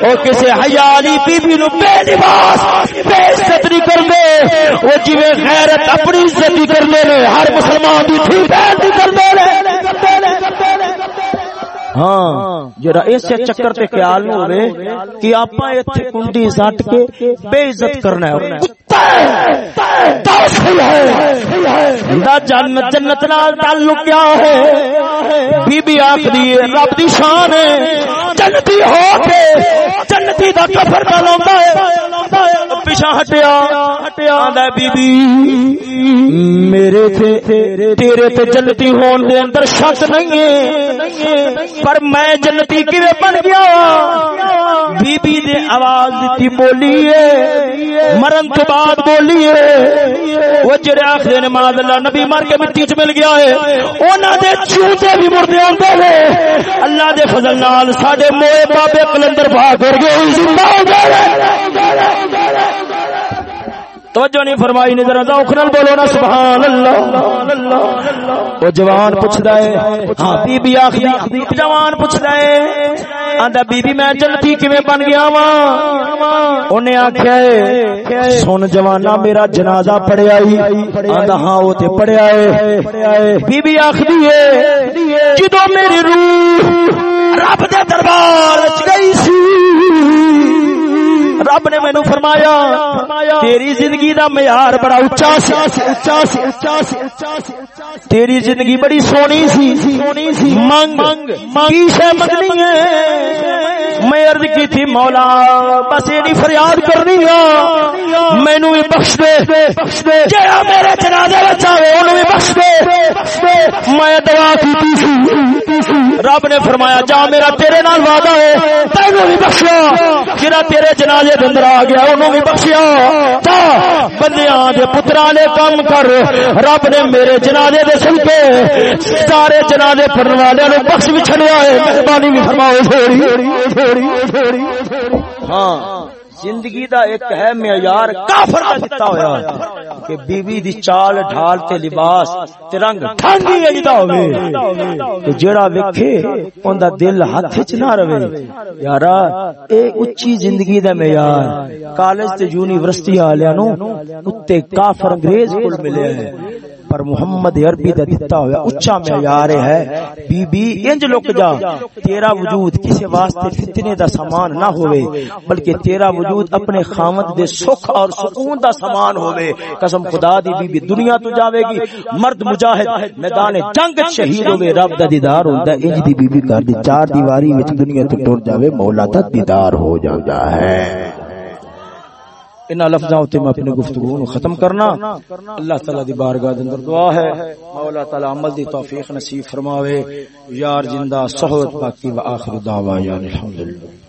او کسے حیا علی بیوی نو بے لباس، بے عزت نہیں کردے او جویں غیرت اپنی عزت نہیں کردے نے، ہر مسلمان دی تھی بہن دی کردے نے۔ ہاں جڑا اس چکر تے خیال نہ ہوے کہ اپا ایتھے کنڈی زٹ کے بے عزت کرنا ہے۔ جنت جنت نال تعلق کیا ہے؟ بی بی آخری رب دی شان ہے۔ جنتی ہو کے، جنتی دا کفر دا لوندا ہے۔ پیچھا ہٹیا ہٹیا آندا بی بی میرے تے، تیرے تے جنتی ہون دے اندر شک نہیں ہے۔ پر میں جنتی کیویں بن گیا؟ بی بی دے آواز دی بولی ہے، مرن تو بعد بولی ہے وہ جڑے آخر نے ماد اللہ نبی مر کے مٹی چ مل گیا ہے، انہاں دے چوتے بھی مردے ہوندے نے اللہ دے فضل نال ساڈے موئے بابے کلندر بھاگ ورگے زندہ ہو گئے۔ توجہ نہیں فرمائی نے ذرا ذوق نال بولو نا سبحان اللہ او جوان پوچھدا ہے ہاں بی بی آخری جوان پوچھدا ہے، آندا، بی بی میں جنتی کیویں بن گیا وا اونے آکھیا ہے، سن جوانا میرا جنازہ پڑھیا ہی۔ آندا ہاں او تے پڑھیا ہے۔ بی بی آخری ہے، جدوں میری روح رب دے دربار نو فرمایا، تیری زندگی دا معیار بڑا اچا سی۔ تیری زندگی بڑی سونی سی۔ سونی سی منگ منگ، کی شے منگنی ہے؟ میں عرض کی تھی مولا، بس یہ فریاد کرنی ہے۔ مینو بھی بخش دے۔ بخش دے جڑا میرے جنازے وچ آوے، اونوں بھی بخش دے۔ میں دعا کی رب نے فرمایا، جا میرا تیرے نال وعدہ ہے، تینوں بھی بخشیا جڑا تیرے جنازے دے اندر آ گیا انہوں بھی بخشیا تا بندیاں دے پتراں نے کام کر۔ رب نے میرے جنازے دے سن کے سارے جنازے پڑھن والے نو بخش بھی چھڑیا ہے۔ مہربانی بھی فرماؤ۔ تھوڑی تھوڑی ہاں زندگی دا ایک ہے معیار کافر دا دتا ہویا کہ بی بی دی چال، ڈھال تے لباس تے رنگ ٹھنڈی اجدا ہوے تے جیڑا ویکھے اوندا دل ہاتھ وچ نہ رہے۔ یارا، اے اونچی زندگی دا معیار۔ کالج تے یونیورسٹی والےاں نو اتے کافر انگریز کول ملے ہے پر محمد عربی دا دتا ہوا اچا معیار ہے۔ بی بی، انج لک جا، تیرا وجود کسی واسطے فتنے دا سامان نہ ہوئے، بلکہ تیرا وجود اپنے خامد دے سکھ اور سکون دا سامان ہوئے۔ قسم خدا دی، بی بی، دنیا تو جاوے گی۔ مرد مجاہد، میدان جنگ شہید ہوئے، رب دا دیدار ہوندا انج دی بی بی کر دی چار دیواری وچ دنیا تو ٹر جاوے، مولا دا دیدار ہو جاندا ہے۔ ان لفظاں تے میں اپنی گفتگو نو ختم کرنا۔ اللہ تعالی دی بارگاہ دے اندر دعا ہے۔ مولا تعالی عمل دی توفیق نصیب فرماوے۔ یار زندہ صحبت باقی، و آخر دعوا یا الحمدللہ۔